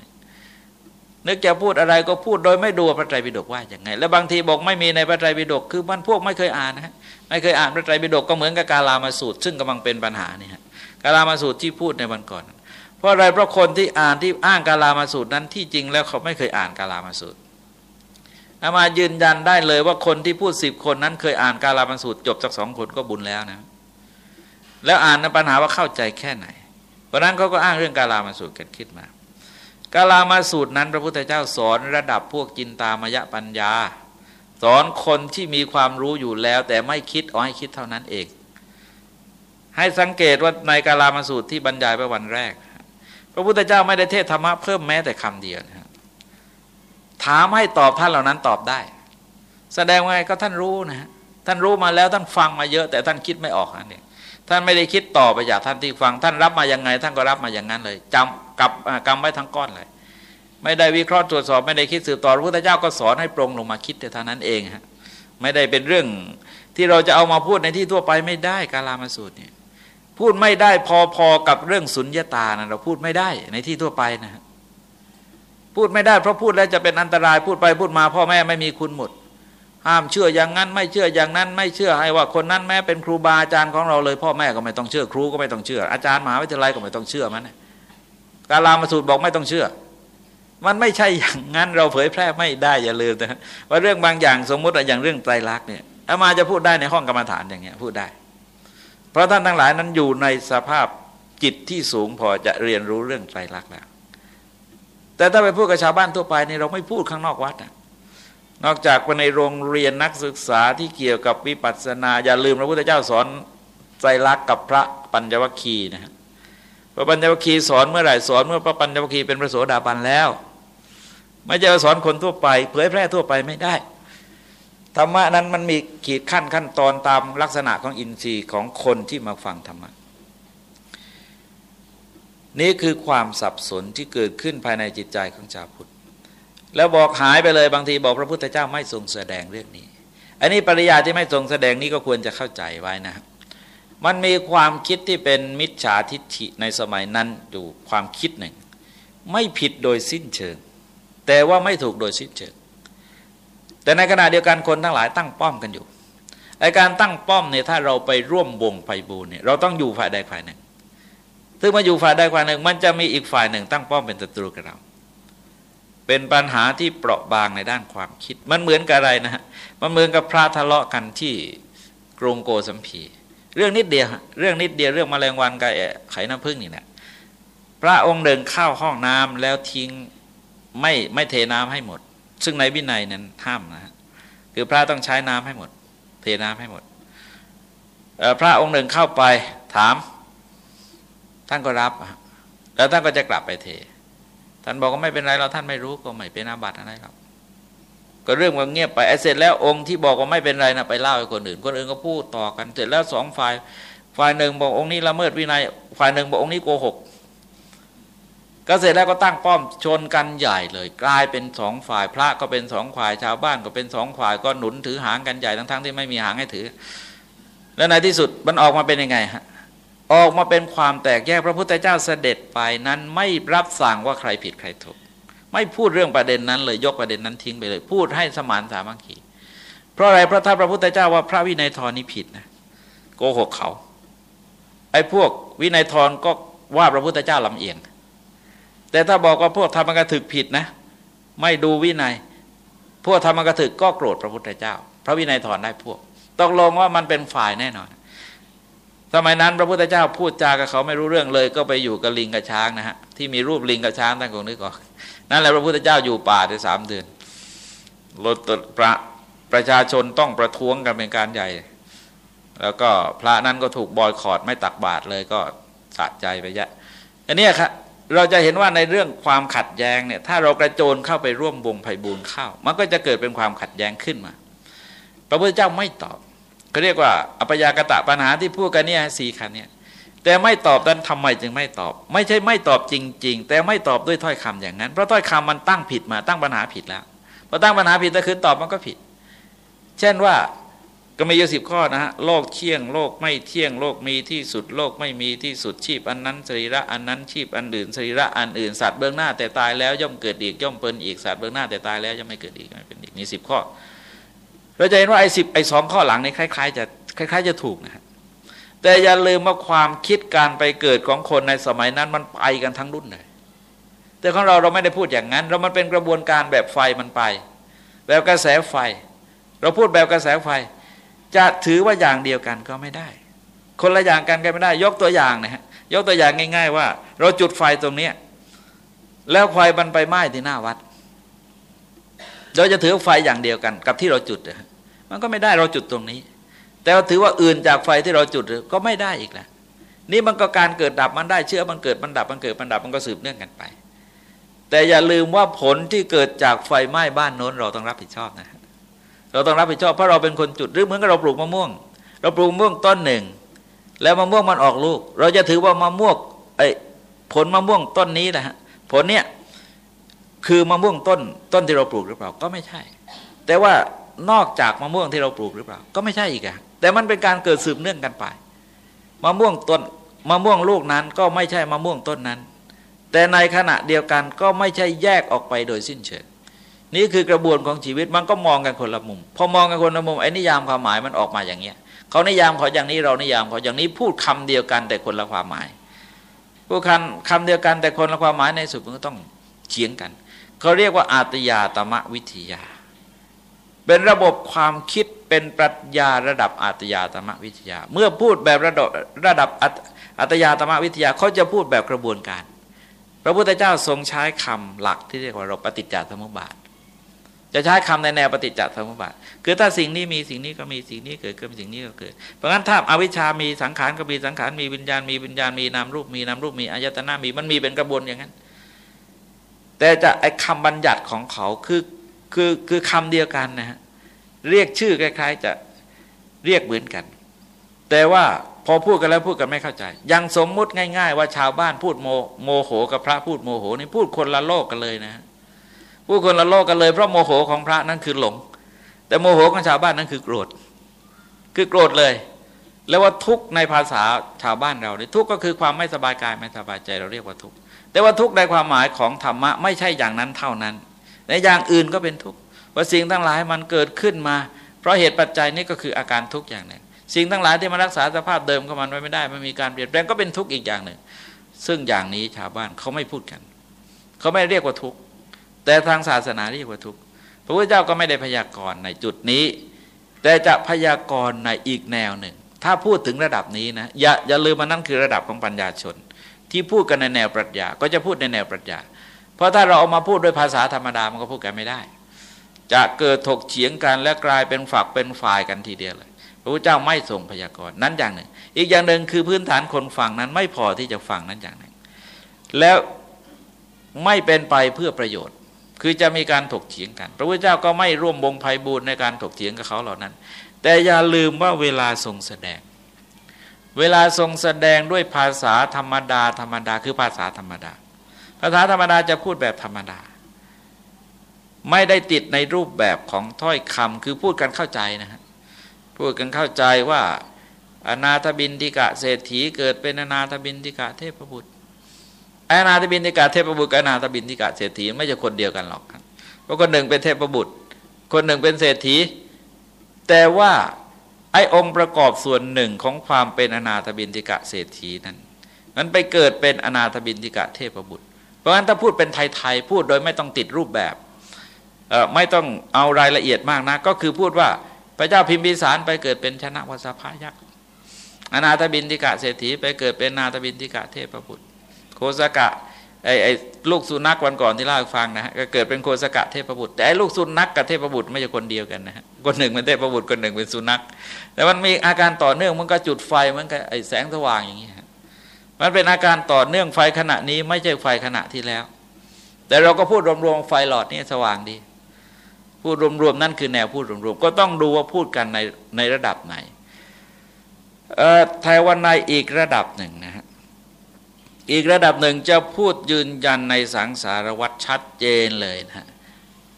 [SPEAKER 1] นึกจะพูดอะไรก็พูดโดยไม่ดูพระไตรปิฎกว่าอย่างไง แล้วบางทีบอกไม่มีในพระไตรปิฎกคือมันพวกไม่เคยอ่านนะฮะไม่เคยอ่านพระไตรปิฎกก็เหมือนกับกาลามาสูตร ซึ่งกำลังเป็นปัญหานี่ฮะ กาลามาสูตรที่พูดในวันก่อน เพราะอะไรเพราะคนที่อ่านที่อ้างกาลามาสูตรนั้นที่จริงแล้วเขาไม่เคยอ่านกาลามาสูตรอามายืนยันได้เลยว่าคนที่พูดสิบคนนั้นเคยอ่านกาลามาสูตรจบจากสองคนก็บุญแล้วนะ แล้วอ่านในปัญหาว่าเข้าใจแค่ไหน เพราะนั้นเขาก็อ้างเรื่องกาลามาสูตรกันคิดมากาลามาสูตรนั้นพระพุทธเจ้าสอนระดับพวกจินตามยะปัญญา สอนคนที่มีความรู้อยู่แล้ว แต่ไม่คิดอ๋อให้คิดเท่านั้นเอง ให้สังเกตว่าในกาลามาสูตรที่บรรยายไปวันแรก พระพุทธเจ้าไม่ได้เทศธรรมะเพิ่มแม้แต่คำเดียวนะถามให้ตอบท่านเหล่านั้นตอบได้ แสดงว่าไงก็ท่านรู้นะ ท่านรู้มาแล้วท่านฟังมาเยอะ แต่ท่านคิดไม่ออกนั่นเองท่านไม่ได้คิดต่อไปจากท่านที่ฟัง ท่านรับมาอย่างไง ท่านก็รับมาอย่างนั้นเลยจำกับกำไว้ทั้งก้อนเลยไม่ได้วิเคราะห์ตรวจสอบไม่ได้คิดสืบต่อพระพุทธเจ้าก็สอนให้ปรงลงมาคิดแต่เท่านั้นเองฮะไม่ได้เป็นเรื่องที่เราจะเอามาพูดในที่ทั่วไปไม่ได้กาลามาสูตรเนี่ย พูดไม่ได้พอๆกับเรื่องสุญญาตานะเราพูดไม่ได้ในที่ทั่วไปนะพูดไม่ได้เพราะพูดแล้วจะเป็นอันตรายพูดไปพูดมาพ่อแม่ไม่มีคุณหมด ห้ามเชื่ออย่างนั้น ไม่เชื่ออย่างนั้น ไม่เชื่อให้ว่าคนนั้นแม้เป็นครูบาอาจารย์ของเราเลย พ่อแม่ก็ไม่ต้องเชื่อครูก็ไม่ต้องเชื่อ อาจารย์มหาวิทยาลัยก็ไม่ต้องเชื่อมันกาลามาสูตรบอกไม่ต้องเชื่อ มันไม่ใช่อย่างนั้นเราเผยแพร่ไม่ได้อย่าลืมนะว่าเรื่องบางอย่างสมมุติอย่างเรื่องไตรลักษณ์เนี่ยอามาจะพูดได้ในห้องกรรมฐานอย่างเงี้ยพูดได้ เพราะท่านทั้งหลายนั้นอยู่ในสภาพจิตที่สูงพอจะเรียนรู้เรื่องไตรลักษณ์แล้ว แต่ถ้าไปพูดกับชาวบ้านทั่วไปนี่เราไม่พูดข้างนอกวัดนะนอกจากในโรงเรียนนักศึกษาที่เกี่ยวกับวิปัสสนา อย่าลืมพระพุทธเจ้าสอนไตรลักษณ์กับพระปัญจวัคคีย์นะฮะพระปัญจวัคคีย์สอนเมื่อไหร่สอนเมื่อพระปัญจวัคคีย์เป็นพระโสดาบันแล้ว ไม่จะสอนคนทั่วไป เผยแพร่ทั่วไปไม่ได้ ธรรมะนั้นมันมีขีดขั้นขั้นตอนตามลักษณะของอินทรีย์ของคนที่มาฟังธรรมะนี่คือความสับสนที่เกิดขึ้นภายในจิตใจของชาวพุทธ แล้วบอกหายไปเลยบางทีบอกพระพุทธเจ้าไม่ทรงแสดงเรื่องนี้ อันนี้ปริยาที่ไม่ทรงแสดงนี้ก็ควรจะเข้าใจไว้นะมันมีความคิดที่เป็นมิจฉาทิฏฐิในสมัยนั้นอยู่ความคิดหนึ่ง ไม่ผิดโดยสิ้นเชิง แต่ว่าไม่ถูกโดยสิ้นเชิง แต่ในขณะเดียวกันคนทั้งหลายตั้งป้อมกันอยู่ไอการตั้งป้อมเนี่ยถ้าเราไปร่วมวงไพบูลเนี่ยเราต้องอยู่ฝ่ายใดฝ่ายหนึ่งซึ่งมาอยู่ฝ่ายใดฝ่ายหนึ่ง มันจะมีอีกฝ่ายหนึ่ง ตั้งป้อมเป็นศัตรูกับเรา เป็นปัญหาที่เปราะบางในด้านความคิด มันเหมือนกับอะไรนะฮะมันเหมือนกับพระทะเลาะกันที่กรุงโกสัมพีเรื่องนิดเดียวเรื่องนิดเดียวเรื่องมแมลงวันกับไข่น้ำผึ้งนี่แหละพระองค์เดินเข้าห้องน้ำแล้วทิ้งไม่ไม่เทน้ำให้หมด ซึ่งในวินัยนั้นห้ามนะคือพระต้องใช้น้ำให้หมด เทน้ำให้หมด พระองค์หนึ่งเข้าไปถาม ท่านก็รับ แล้วท่านก็จะกลับไปเท ท่านบอกว่าไม่เป็นไรเราท่านไม่รู้ก็ไม่เป็นอาบัติอะไรครับ ก็เรื่องมันเงียบไปไอ้เสร็จแล้วองค์ที่บอกว่าไม่เป็นไรนะไปเล่าให้คนอื่น คนอื่นก็พูดต่อกัน เสร็จแล้วสองฝ่าย ฝ่ายหนึ่งบอกองค์นี้ละเมิดวินัย ฝ่ายหนึ่งบอกองค์นี้โกหก ก็เสร็จแล้วก็ตั้งป้อมชนกันใหญ่เลย กลายเป็นสองฝ่ายพระก็เป็นสองฝ่ายชาวบ้านก็เป็นสองฝ่ายก็หนุนถือหางกันใหญ่ทั้งๆที่ไม่มีหางให้ถือ แล้วในที่สุดมันออกมาเป็นยังไงฮะออกมาเป็นความแตกแยกพระพุทธเจ้าเสด็จไปนั้นไม่รับสั่งว่าใครผิดใครถูก ไม่พูดเรื่องประเด็นนั้นเลยยกประเด็นนั้นทิ้งไปเลย พูดให้สมานสามัคคีเพราะอะไรพระถ้าพระพุทธเจ้าว่าพระวินัยทรนี่ผิดนะโกหกเขาไอ้พวกวินัยทรก็ว่าพระพุทธเจ้าลำเอียง แต่ถ้าบอกว่าพวกธรรมกถึกผิดนะ ไม่ดูวินัย พวกธรรมกถึกก็โกรธพระพุทธเจ้า พระวินัยทรได้พวกตกลงว่ามันเป็นฝ่ายแน่นอน สมัยนั้นพระพุทธเจ้าพูดจากับเขาไม่รู้เรื่องเลย ก็ไปอยู่กับลิงกับช้างนะฮะที่มีรูปลิงกับช้างตั้งคงนึกออกนั่นแหละพระพุทธเจ้าอยู่ป่าได้สามเดือนรถประประชาชนต้องประท้วงกันเป็นการใหญ่ แล้วก็พระนั้นก็ถูกบอยคอรดไม่ตักบาตรเลยก็สะใจไปเยอะอันนี้ครับ เราจะเห็นว่าในเรื่องความขัดแย้งเนี่ยถ้าเรากระโจนเข้าไปร่วมวงไพบูลเข้า มันก็จะเกิดเป็นความขัดแย้งขึ้นมา พระพุทธเจ้าไม่ตอบเขาเรียกว่าอัปยากตะปัญหาที่พูดกันเนี่ยสี่คันเนี่ยแต่ไม่ตอบนั้นทำไมจึงไม่ตอบ ไม่ใช่ไม่ตอบจริง ๆ แต่ไม่ตอบด้วยถ้อยคำอย่างนั้น เพราะถ้อยคำมันตั้งผิดมาตั้งปัญหาผิดแล้วพอตั้งปัญหาผิดถ้าคืนตอบมันก็ผิด เช่นว่า ก็มีอยู่สิบข้อนะฮะโลกเที่ยงโลกไม่เที่ยงโลกมีที่สุดโลกไม่มีที่สุดชีพ อันนั้นสรีระอันนั้นชีพอันอื่นสรีระอันอื่นสัตว์เบื้องหน้าแต่ตายแล้วย่อมเกิดอีกย่อมเป็นอีกสัตว์เบื้องหน้าแต่ตายแล้วย่อมไม่เกิดอีกไม่เป็นอีกนี่สิบข้อ เราจะเห็นว่าไอ้สิบไอ้สองข้อหลังนี่คล้าย ๆ จะคล้าย ๆ จะถูกนะแต่อย่าลืมว่าความคิดการไปเกิดของคนในสมัยนั้นมันไปกันทั้งรุ่นเลยแต่ของเราเราไม่ได้พูดอย่างนั้น เรามันเป็นกระบวนการแบบไฟมันไป แบบกระแสไฟ เราพูดแบบกระแสไฟ จะถือว่าอย่างเดียวกันก็ไม่ได้ คนละอย่างกันก็ไม่ได้ ยกตัวอย่างนะฮะยกตัวอย่างง่าย ๆ ว่า เราจุดไฟตรงเนี้ยแล้วไฟมันไปไหม้ที่หน้าวัด เราจะถือไฟอย่างเดียวกัน กับที่เราจุดมันก็ไม่ได้เราจุดตรงนี้ แต่ว่าถือว่าอื่นจากไฟที่เราจุดก็ไม่ได้อีกแล้วนี่มันก็การเกิดดับมันได้เชื่อมันเกิดมันดับมันเกิดมันดับมันก็สืบเนื่องกันไป แต่อย่าลืมว่าผลที่เกิดจากไฟไหม้บ้านโน้นเราต้องรับผิดชอบนะ เราต้องรับผิดชอบเพราะเราเป็นคนจุดหรือเหมือนกับเราปลูกมะม่วง เราปลูกมะม่วงต้นหนึ่ง แล้วมะม่วงมันออกลูก เราจะถือว่ามะม่วงไอ้ผลมะม่วงต้นนี้นะฮะผลเนี้ยคือมะม่วงต้นต้นที่เราปลูกหรือเปล่าก็ไม่ใช่ แต่ว่านอกจากมะม่วงที่เราปลูกหรือเปล่า ก็ไม่ใช่อีกอะแต่มันเป็นการเกิดสืบเนื่องกันไปมะม่วงต้นมะม่วงลูกนั้นก็ไม่ใช่มะม่วงต้นนั้น แต่ในขณะเดียวกันก็ไม่ใช่แยกออกไปโดยสิ้นเชิง นี่คือกระบวนของชีวิตมันก็มองกันคนละมุม พอมองกันคนละมุมไอ้นิยามความหมายมันออกมาอย่างเงี้ยเขานิยามเขาอย่างนี้เรานิยามเขาอย่างนี้พูดคำเดียวกันแต่คนละความหมายผู้คำคำเดียวกันแต่คนละความหมายในสุดมันก็ต้องเฉียงกันเขาเรียกว่าอาตยาตมะวิทยา เป็นระบบความคิดเป็นปรัชญาระดับอาตยาตมะวิทยา เมื่อพูดแบบระดับระดับอัตยาตมะวิทยาเขาจะพูดแบบกระบวนการ พระพุทธเจ้าทรงใช้คำหลักที่เรียกว่าเราปฏิจจสมุปบาท จะใช้คำในแนวปฏิจจสมุปบาทคือถ้าสิ่งนี้มีสิ่งนี้ก็มีสิ่งนี้เกิดก็มีสิ่งนี้ก็เกิด เพราะงั้นถ้าอาวิชามีสังขารก็มีสังขารมีวิญญาณมีวิญญาณมีนามรูปมีนามรูปมีอายตนะมีมันมีเป็นกระบวนอย่างนั้น แต่จะไอ้คำบัญญัติของเขาคือคือคือคำเดียวกันนะฮะเรียกชื่อคล้าย ๆ จะเรียกเหมือนกัน แต่ว่าพอพูดกันแล้วพูดกันไม่เข้าใจ ยังสมมุติง่าย ๆ ว่าชาวบ้านพูดโมโมโหกับพระพูดโมโหนี่พูดคนละโลกกันเลยนะพู ดคนละโลกกันเลยเพราะโมโหของพระนั่นคือหลง แต่โมโหของชาวบ้านนั่นคือโกรธ คือโกรธเลย แล้วว่าทุกข์ในภาษาชาวบ้านเราเนี่ยทุกข์ก็คือความไม่สบายกายไม่สบายใจเราเรียกว่าทุกข์แต่ว่าทุกในความหมายของธรรมะไม่ใช่อย่างนั้นเท่านั้น ในอย่างอื่นก็เป็นทุกว่าสิ่งทั้งหลายมันเกิดขึ้นมา เพราะเหตุปัจจัยนี้ก็คืออาการทุกอย่างหนึ่งสิ่งทั้งหลายที่มารักษาสภาพเดิมของมันไว้ไม่ได้ไม่มีการเปลี่ยนแปลงก็เป็นทุกข์อีกอย่างหนึ่ง ซึ่งอย่างนี้ชาวบ้านเขาไม่พูดกัน เขาไม่เรียกว่าทุกข์ แต่ทางศาสนาเรียกว่าทุกข์พระพุทธเจ้าก็ไม่ได้พยากรณ์ในจุดนี้ แต่จะพยากรณ์ในอีกแนวหนึ่ง ถ้าพูดถึงระดับนี้นะอย่าอย่าลืมมันนั่นคือระดับของปัญญาชน ที่พูดกันในแนวปรัชญาก็จะพูดในแนวปรัชญา เพราะถ้าเราเอามาพูดด้วยภาษาธรรมดามันก็พูดกันไม่ได้ จะเกิดถกเฉียงกันและกลายเป็นฝักเป็นฝ่ายกันทีเดียวเลยพระพุทธเจ้าไม่ทรงพยากรณ์นั้นอย่างหนึ่ง อีกอย่างหนึ่งคือพื้นฐานคนฟังนั้นไม่พอที่จะฟังนั้นอย่างหนึ่ง แล้วไม่เป็นไปเพื่อประโยชน์ คือจะมีการถกเถียงกัน พระพุทธเจ้าก็ไม่ร่วมวงไพ่บูรในการถกเถียงกับเขาเหล่านั้น แต่อย่าลืมว่าเวลาทรงแสดง เวลาทรงแสดงด้วยภาษาธรรมดา ธรรมดาคือภาษาธรรมดา ภาษาธรรมดาจะพูดแบบธรรมดา ไม่ได้ติดในรูปแบบของถ้อยคำคือพูดกันเข้าใจนะฮะพูดกันเข้าใจว่าอนาถบินทิกะเศรษฐีเกิดเป็นอนาถบินทิกะเทพบุตร อนาถบินทิกะเทพบุตรกับอนาถบินทิกะเศรษฐีไม่ใช่คนเดียวกันหรอกครับเพราะคนหนึ่งเป็นเทพบุตร คนหนึ่งเป็นเศรษฐี แต่ว่าไอ้องค์ประกอบส่วนหนึ่งของความเป็นอนาถบินทิกะเศรษฐีนั้นมันไปเกิดเป็นอนาถบินทิกะเทพบุตร เพราะฉะนั้นถ้าพูดเป็นไทยๆพูดโดยไม่ต้องติดรูปแบบไม่ต้องเอารายละเอียดมากนะก็คือพูดว่าพระเจ้าพิมพิสารไปเกิดเป็นชนะวสภายักษ์อนาถบินทิกะเศรษฐีไปเกิดเป็นอนาถบินทิกะเทพบุตร โคสกะไอ้ไอ้ลูกสุนัขวันก่อนที่เล่าให้ฟังนะฮะก็เกิดเป็นโคสกะเทพบุตรแต่ไอ้ลูกสุนัขกับเทพบุตรไม่ใช่คนเดียวกันนะฮะคนหนึ่งเป็นเทพบุตรคนหนึ่งเป็นสุนัขแต่มันมีอาการต่อเนื่องมันก็จุดไฟมันก็ไอ้แสงสว่างอย่างนี้ฮะมันเป็นอาการต่อเนื่องไฟขณะนี้ไม่ใช่ไฟขณะที่แล้ว แต่เราก็พูดรวมๆไฟหลอดนี่สว่างดีพูดรวมๆนั่นคือแนวพูดรวมๆก็ต้องดูว่าพูดกันในในระดับไหนไทยวันในอีกระดับหนึ่งนะฮะ อีกระดับหนึ่งจะพูดยืนยันในสังสารวัตรชัดเจนเลยนะฮะ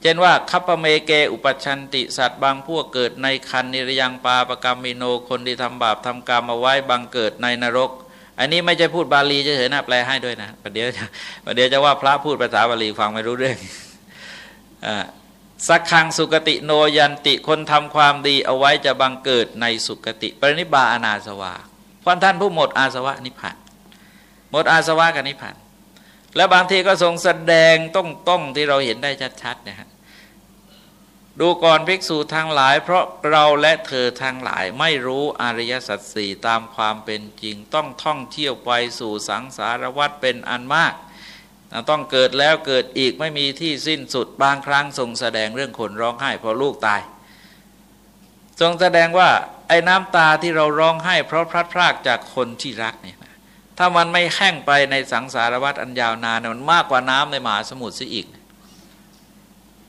[SPEAKER 1] เช่นว่าคัพภเมเกอุปปัชชันติสัตว์บางพวกเกิดในครรภ์ นิรยังปาปกัมมิโนคนที่ทำบาปทำกรรมมาไว้บังเกิดในนรก อันนี้ไม่ใช่พูดบาลีเฉยๆนะแปลให้ด้วยนะประเดี๋ยวประเดี๋ยวจะว่าพระพูดภาษาบาลีฟังไม่รู้เรื่องอ่าสัคคังสุคติโนยันติคนทำความดีเอาไว้จะบังเกิดในสุคติ ปรินิพพันติ อนาสวา ท่านผู้หหมดอาสวะนิพพาน มดอาสวะกับนิพพาน แล้วบางทีก็ทรงแสดงต้องต้องที่เราเห็นได้ชัดๆนะฮะดูก่อนภิกษุทางหลาย เพราะเราและเธอทางหลายไม่รู้อริยสัจสี่ตามความเป็นจริง ต้องท่องเที่ยวไปสู่สังสารวัฏเป็นอันมาก ต้องเกิดแล้วเกิดอีกไม่มีที่สิ้นสุดบางครั้งทรงแสดงเรื่องคนร้องไห้เพราะลูกตาย ทรงแสดงว่าไอ้น้ำตาที่เราร้องไห้ เพราะพลัดพรากจากคนที่รักเนี่ย ถ้ามันไม่แห้งไปในสังสารวัฏอันยาวนานมันมากกว่าน้ำในมหาสมุทรซะอีก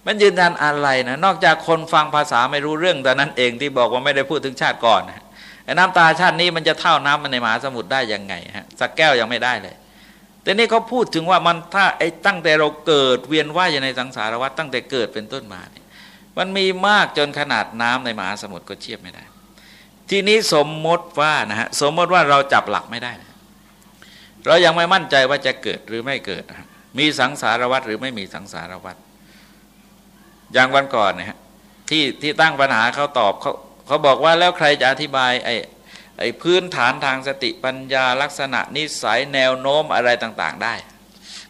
[SPEAKER 1] มันยืนยันอะไรนะนอกจากคนฟังภาษาไม่รู้เรื่องแต่นั้นเองที่บอกว่าไม่ได้พูดถึงชาติก่อนไอ้น้ำตาชาตินี้มันจะเท่าน้ำมันในมหาสมุทรได้ยังไงฮะสักแก้วยังไม่ได้เลย แต่นี่เขาพูดถึงว่ามันถ้าไอ้ตั้งแต่เราเกิดเวียนว่ายอยู่ในสังสารวัฏตั้งแต่เกิดเป็นต้นมาเนี่ยมันมีมากจนขนาดน้ำในมหาสมุทรก็เทียบไม่ได้ ทีนี้สมมติว่านะฮะสมมติว่าเราจับหลักไม่ได้ เรายังไม่มั่นใจว่าจะเกิดหรือไม่เกิด มีสังสารวัฏหรือไม่มีสังสารวัฏอย่างวันก่อนเนี่ยที่ที่ตั้งปัญหาเขาตอบเขาเขาบอกว่าแล้วใครจะอธิบายไอ้ไอ้พื้นฐานทางสติปัญญาลักษณะนิสัยแนวโน้มอะไรต่างๆ ได้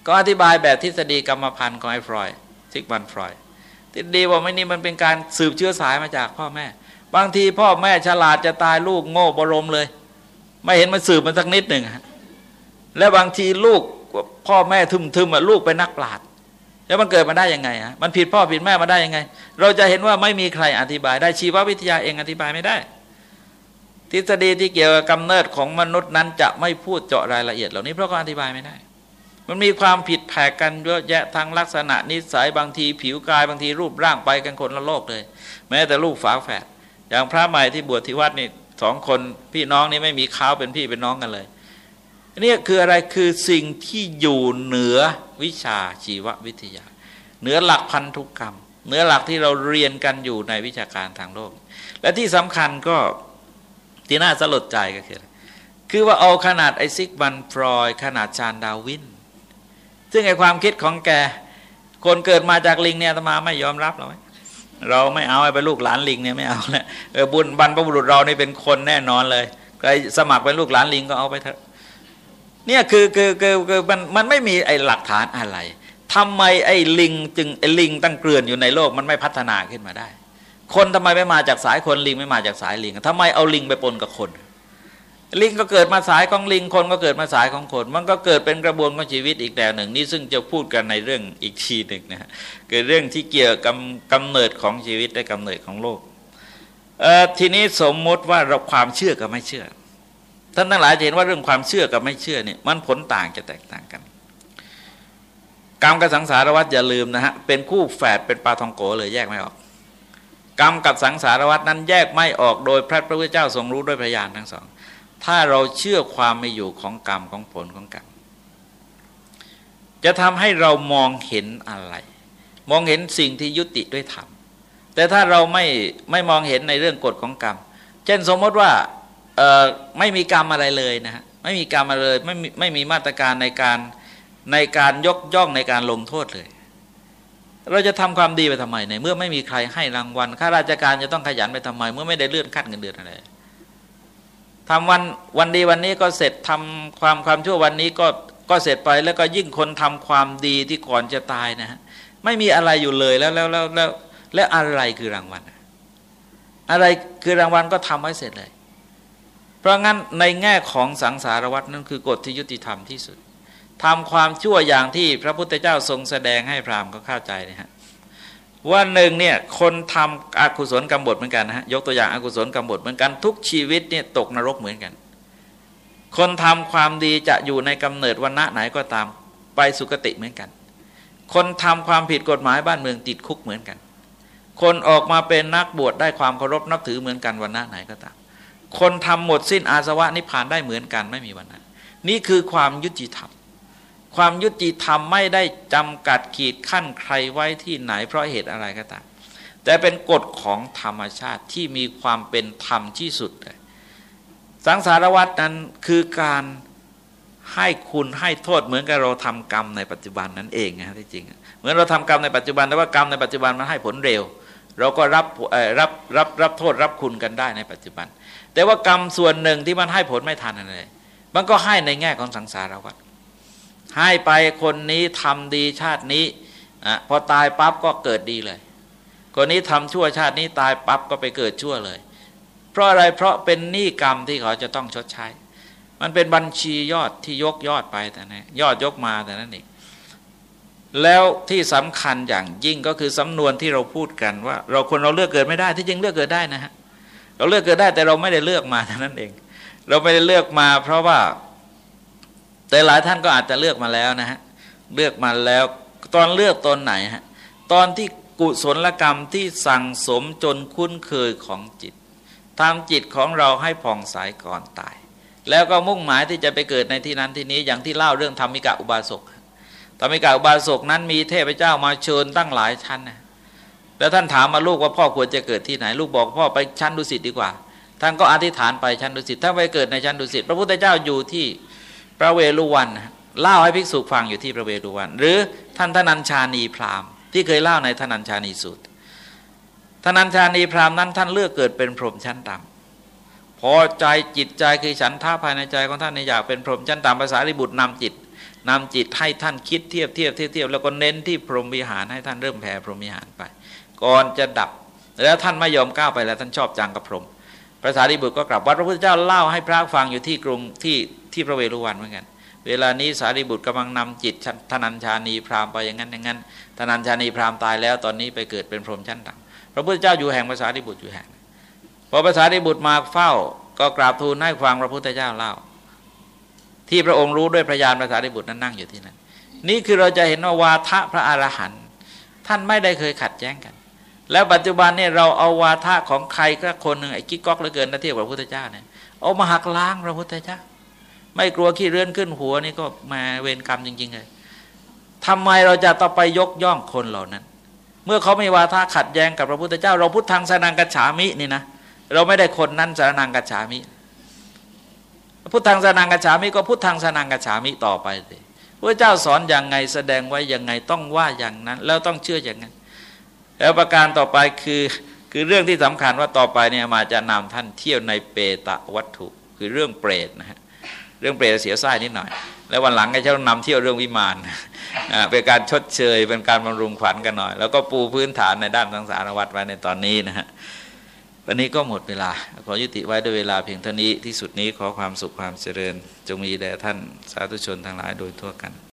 [SPEAKER 1] ก็อธิบายแบบทฤษฎีกรรมพันธุ์ของไอ้ฟรอยซิกมันฟรอยทฤษฎีว่าไม่นี่มันเป็นการสืบเชื้อสายมาจากพ่อแม่ บางทีพ่อแม่ฉลาดจะตายลูกโง่บรมเลย ไม่เห็นมันสืบมันสักนิดหนึ่ง และบางทีลูกพ่อแม่ทึมๆลูกเป็นนักปราชญ์แล้วมันเกิดมาได้ยังไงฮะมันผิดพ่อผิดแม่มาได้ยังไง เราจะเห็นว่าไม่มีใครอธิบาย ได้ชีววิทยาเองอธิบายไม่ได้ ทฤษฎีที่เกี่ยวกับกำเนิดของมนุษย์นั้นจะไม่พูดเจาะรายละเอียดเหล่านี้เพราะก็อธิบายไม่ได้ มันมีความผิดแผกกันเยอะแยะทางลักษณะนิสัยบางทีผิวกายบางทีรูปร่างไปกันคนละโลกเลย แม้แต่ลูกฝาแฝดอย่างพระใหม่ที่บวชที่วัดนี่สองคนพี่น้องนี่ไม่มีข้าวเป็นพี่เป็นน้องกันเลย นี่คืออะไรคือสิ่งที่อยู่เหนือวิชาชีววิทยา เหนือหลักพันธุกรรม เหนือหลักที่เราเรียนกันอยู่ในวิชาการทางโลก และที่สำคัญก็ที่น่าสลดใจก็คือ คือว่าเอาขนาดไอซิกบันฟรอยขนาดชานดาวิน ซึ่งไอความคิดของแก คนเกิดมาจากลิงเนี่ยตมาไม่ยอมรับเราเราไม่เอาไอ้เป็นลูกหลานลิงเนี่ยไม่เอาแล้วบุญบรรพบุรุษเรานี่เป็นคนแน่นอนเลยใครสมัครเป็นลูกหลานลิงก็เอาไปเถอะ เนี่ยคือคือคือคือมันมันไม่มีไอ้หลักฐานอะไรทำไมไอ้ลิงจึงไอ้ลิงตั้งเกลื่อนอยู่ในโลกมันไม่พัฒนาขึ้นมาได้ คนทำไมไม่มาจากสายคนลิงไม่มาจากสายลิงทำไมเอาลิงไปปนกับคน ลิงก็เกิดมาสายของลิงคนก็เกิดมาสายของคน มันก็เกิดเป็นกระบวนการชีวิตอีกแนวหนึ่ง นี่ซึ่งจะพูดกันในเรื่องอีกทีหนึ่งนะฮะเกิดเรื่องที่เกี่ยวกับกำเนิดของชีวิตและกำเนิดของโลกทีนี้สมมติว่าเราความเชื่อกับไม่เชื่อ ท่านทั้งหลายเห็นว่าเรื่องความเชื่อกับไม่เชื่อเนี่ยมันผลต่างจะแตกต่างกันกรรมกับสังสารวัฏอย่าลืมนะฮะเป็นคู่แฝดเป็นปลาทองโกเลยแยกไม่ออก กรรมกับสังสารวัฏนั้นแยกไม่ออกโดยพระพุทธเจ้าทรงรู้ด้วยพยานทั้งสอง ถ้าเราเชื่อความไม่อยู่ของกรรมของผลของกรรมจะทำให้เรามองเห็นอะไร มองเห็นสิ่งที่ยุติด้วยธรรมแต่ถ้าเราไม่ไม่มองเห็นในเรื่องกฎของกรรม เช่นสมมติว่า ไม่มีกรรมอะไรเลยนะฮะไม่มีกรรมอะไรเลยไม่มีไม่มีมาตรการในการในการยกย่องในการลงโทษเลย เราจะทำความดีไปทำไมในเมื่อไม่มีใครให้รางวัลข้าราชการจะต้องขยันไปทำไม เมื่อไม่ได้เลื่อนขั้นเงินเดือนอะไรทำวันวันดีวันนี้ก็เสร็จทำความความชั่ววันนี้ก็ก็เสร็จไปแล้วก็ยิ่งคนทำความดีที่ก่อนจะตายนะฮะไม่มีอะไรอยู่เลยแล้วแล้วแล้วแล้วแล้วอะไรคือรางวัลอะไรคือรางวัลก็ทำไว้เสร็จเลย เพราะงั้นในแง่ของสังสารวัตนั่นคือกฎที่ยุติธรรมที่สุดทำความชั่วอย่างที่พระพุทธเจ้าทรงแสดงให้พราหมณ์ก็เข้าใจนะฮะว่าหนึ่งเนี่ยคนทำอกุศลกรรมบทเหมือนกันนะฮะยกตัวอย่างอกุศลกรรมบทเหมือนกันทุกชีวิตเนี่ยตกนรกเหมือนกัน คนทำความดีจะอยู่ในกำเนิดวันณะไหนก็ตามไปสุคติเหมือนกัน คนทำความผิดกฎหมายบ้านเมืองติดคุกเหมือนกัน คนออกมาเป็นนักบวชได้ความเคารพนับถือเหมือนกันวันณะไหนก็ตาม คนทำหมดสิ้นอาสวะนิพพานได้เหมือนกันไม่มีวันนั้น นี่คือความยุติธรรม ความยุติธรรมไม่ได้จำกัดขีดขั้นใครไว้ที่ไหนเพราะเหตุอะไรก็ตามแต่เป็นกฎของธรรมชาติที่มีความเป็นธรรมที่สุดเลยสังสารวัตนั้นคือการให้คุณให้โทษเหมือนกับเราทำกรรมในปัจจุบันนั้นเองนะที่จริงเหมือนเราทำกรรมในปัจจุบันแต่ว่ากรรมในปัจจุบันมันให้ผลเร็ว เราก็รับรับรับรับโทษรับคุณกันได้ในปัจจุบัน แต่ว่ากรรมส่วนหนึ่งที่มันให้ผลไม่ทันอะไรมันก็ให้ในแง่ของสังสารวัฏให้ไปคนนี้ทำดีชาตินี้อพอตายปั๊บก็เกิดดีเลย คนนี้ทำชั่วชาตินี้ตายปั๊บก็ไปเกิดชั่วเลย เพราะอะไรเพราะเป็นหนี้กรรมที่เขาจะต้องชดใช้ มันเป็นบัญชียอดที่ยกยอดไปแต่นั้นยอดยกมาแต่นั้นเองแล้วที่สำคัญอย่างยิ่งก็คือสำนวนที่เราพูดกันว่า เราคนเราเลือกเกิดไม่ได้ที่จริงเลือกเกิดได้นะฮะ เราเลือกเกิดได้แต่เราไม่ได้เลือกมาเท่านั้นเอง เราไม่ได้เลือกมา เพราะว่า แต่หลายท่านก็อาจจะเลือกมาแล้วนะฮะเลือกมาแล้ว ตอนเลือกตอนไหนฮะตอนที่กุศลกรรมที่สั่งสมจนคุ้นเคยของจิตทำจิตของเราให้ผ่องใสก่อนตาย แล้วก็มุ่งหมายที่จะไปเกิดในที่นั้นที่นี้อย่างที่เล่าเรื่องธรรมิกะอุบาสกธรรมิกะอุบาสกนั้นมีเทพเจ้ามาเชิญตั้งหลายชั้นนะ แล้วท่านถามมาลูกว่าพ่อควรจะเกิดที่ไหน ลูกบอกพ่อไปชั้นดุสิตดีกว่า ท่านก็อธิษฐานไปชั้นดุสิตถ้าไปเกิดในชั้นดุสิตพระพุทธเจ้าอยู่ที่พระเวรุวันเล่าให้ภิกษุฟังอยู่ที่พระเวรุวัน หรือท่านทนัญชานีพราหมณ์ที่เคยเล่าในทนัญชานีสูตรทนัญชานีพราหมณ์นั้นท่านเลือกเกิดเป็นพรหมชั้นต่ำพอใจจิตใจคือฉันท่าภายในใจของท่านในอยากเป็นพรหมชั้นตามภาษาริบุตรนำจิตนำจิตให้ท่านคิดเทียบเทียบเทียบเทียบแล้วก็เน้นที่พรหมวิหารให้ท่านเริ่มแผ่พรหมวิหารไป ก่อนจะดับ แล้วท่านไม่ยอมก้าวไปแล้วท่านชอบจังกับพรมพระสารีบุตรก็กลับวัดพระพุทธเจ้าเล่าให้พระฟังอยู่ที่กรุงที่ที่พระเวรุวันเหมือนกัน เวลานี้สารีบุตรกำลังนำจิตธนัญชานีพราหมณ์ไปอย่างนั้นอย่างนั้นธนัญชานีพราหมณ์ตายแล้วตอนนี้ไปเกิดเป็นพรหมชั้นต่ำพระพุทธเจ้าอยู่แห่งภาษาริบุตรอยู่แห่งพอภาษาริบุตรมาเฝ้า ก็กราบทูลให้ฟังพระพุทธเจ้าเล่า ที่พระองค์รู้ด้วยพระญาณภาษาริบุตรนั้นนั่งอยู่ที่นั้นนี่คือเราจะเห็นว่าวาทะพระอรหันต์ท่านไม่ได้เคยขัดแย้งกัน แล้วปัจจุบันเนี่ยเราเอาวาทะของใครก็คนหนึ่งไอ้กิ๊กก๊อกเหลือเกินนะเทียบกับพระพุทธเจ้าเนี่ยเอามาหักล้างพระพุทธเจ้า ไม่กลัวขี้เรื่อนขึ้นหัวนี่ก็มาเวรกรรมจริง ๆ เลยทำไมเราจะต้องไปยกย่องคนเหล่านั้น เมื่อเขาไม่วาทะขัดแย้งกับพระพุทธเจ้า เราพุทธังสนังกัจฉามินี่นะเราไม่ได้คนนั้นสนังกัจฉามิพุทธังสนังกัจฉามิก็พุทธังสนังกัจฉามิต่อไปสิพระเจ้าสอนอย่างไงแสดงไว้อย่างไงต้องว่าอย่างนั้น แล้วต้องเชื่ออย่างนั้น แล้วประการต่อไปคือคือเรื่องที่สำคัญว่าต่อไปเนี่ยมาจะนำท่านเที่ยวในเปตะวัตถุ คือเรื่องเปรตนะฮะเรื่องเปรตเสียไส้นิดหน่อย แล้ววันหลังก็จะต้องนำเที่ยวเรื่องวิมานเป็นการชดเชยเป็นการบำรุงขวัญกันหน่อย แล้วก็ปูพื้นฐานในด้านสังสารวัตรไว้ในตอนนี้นะฮะวันนี้ก็หมดเวลา ขอยุติไว้ด้วยเวลาเพียงเท่านี้ที่สุดนี้ขอความสุขความเจริญ จงมีแด่ท่านสาธุชนทั้งหลายโดยทั่วกัน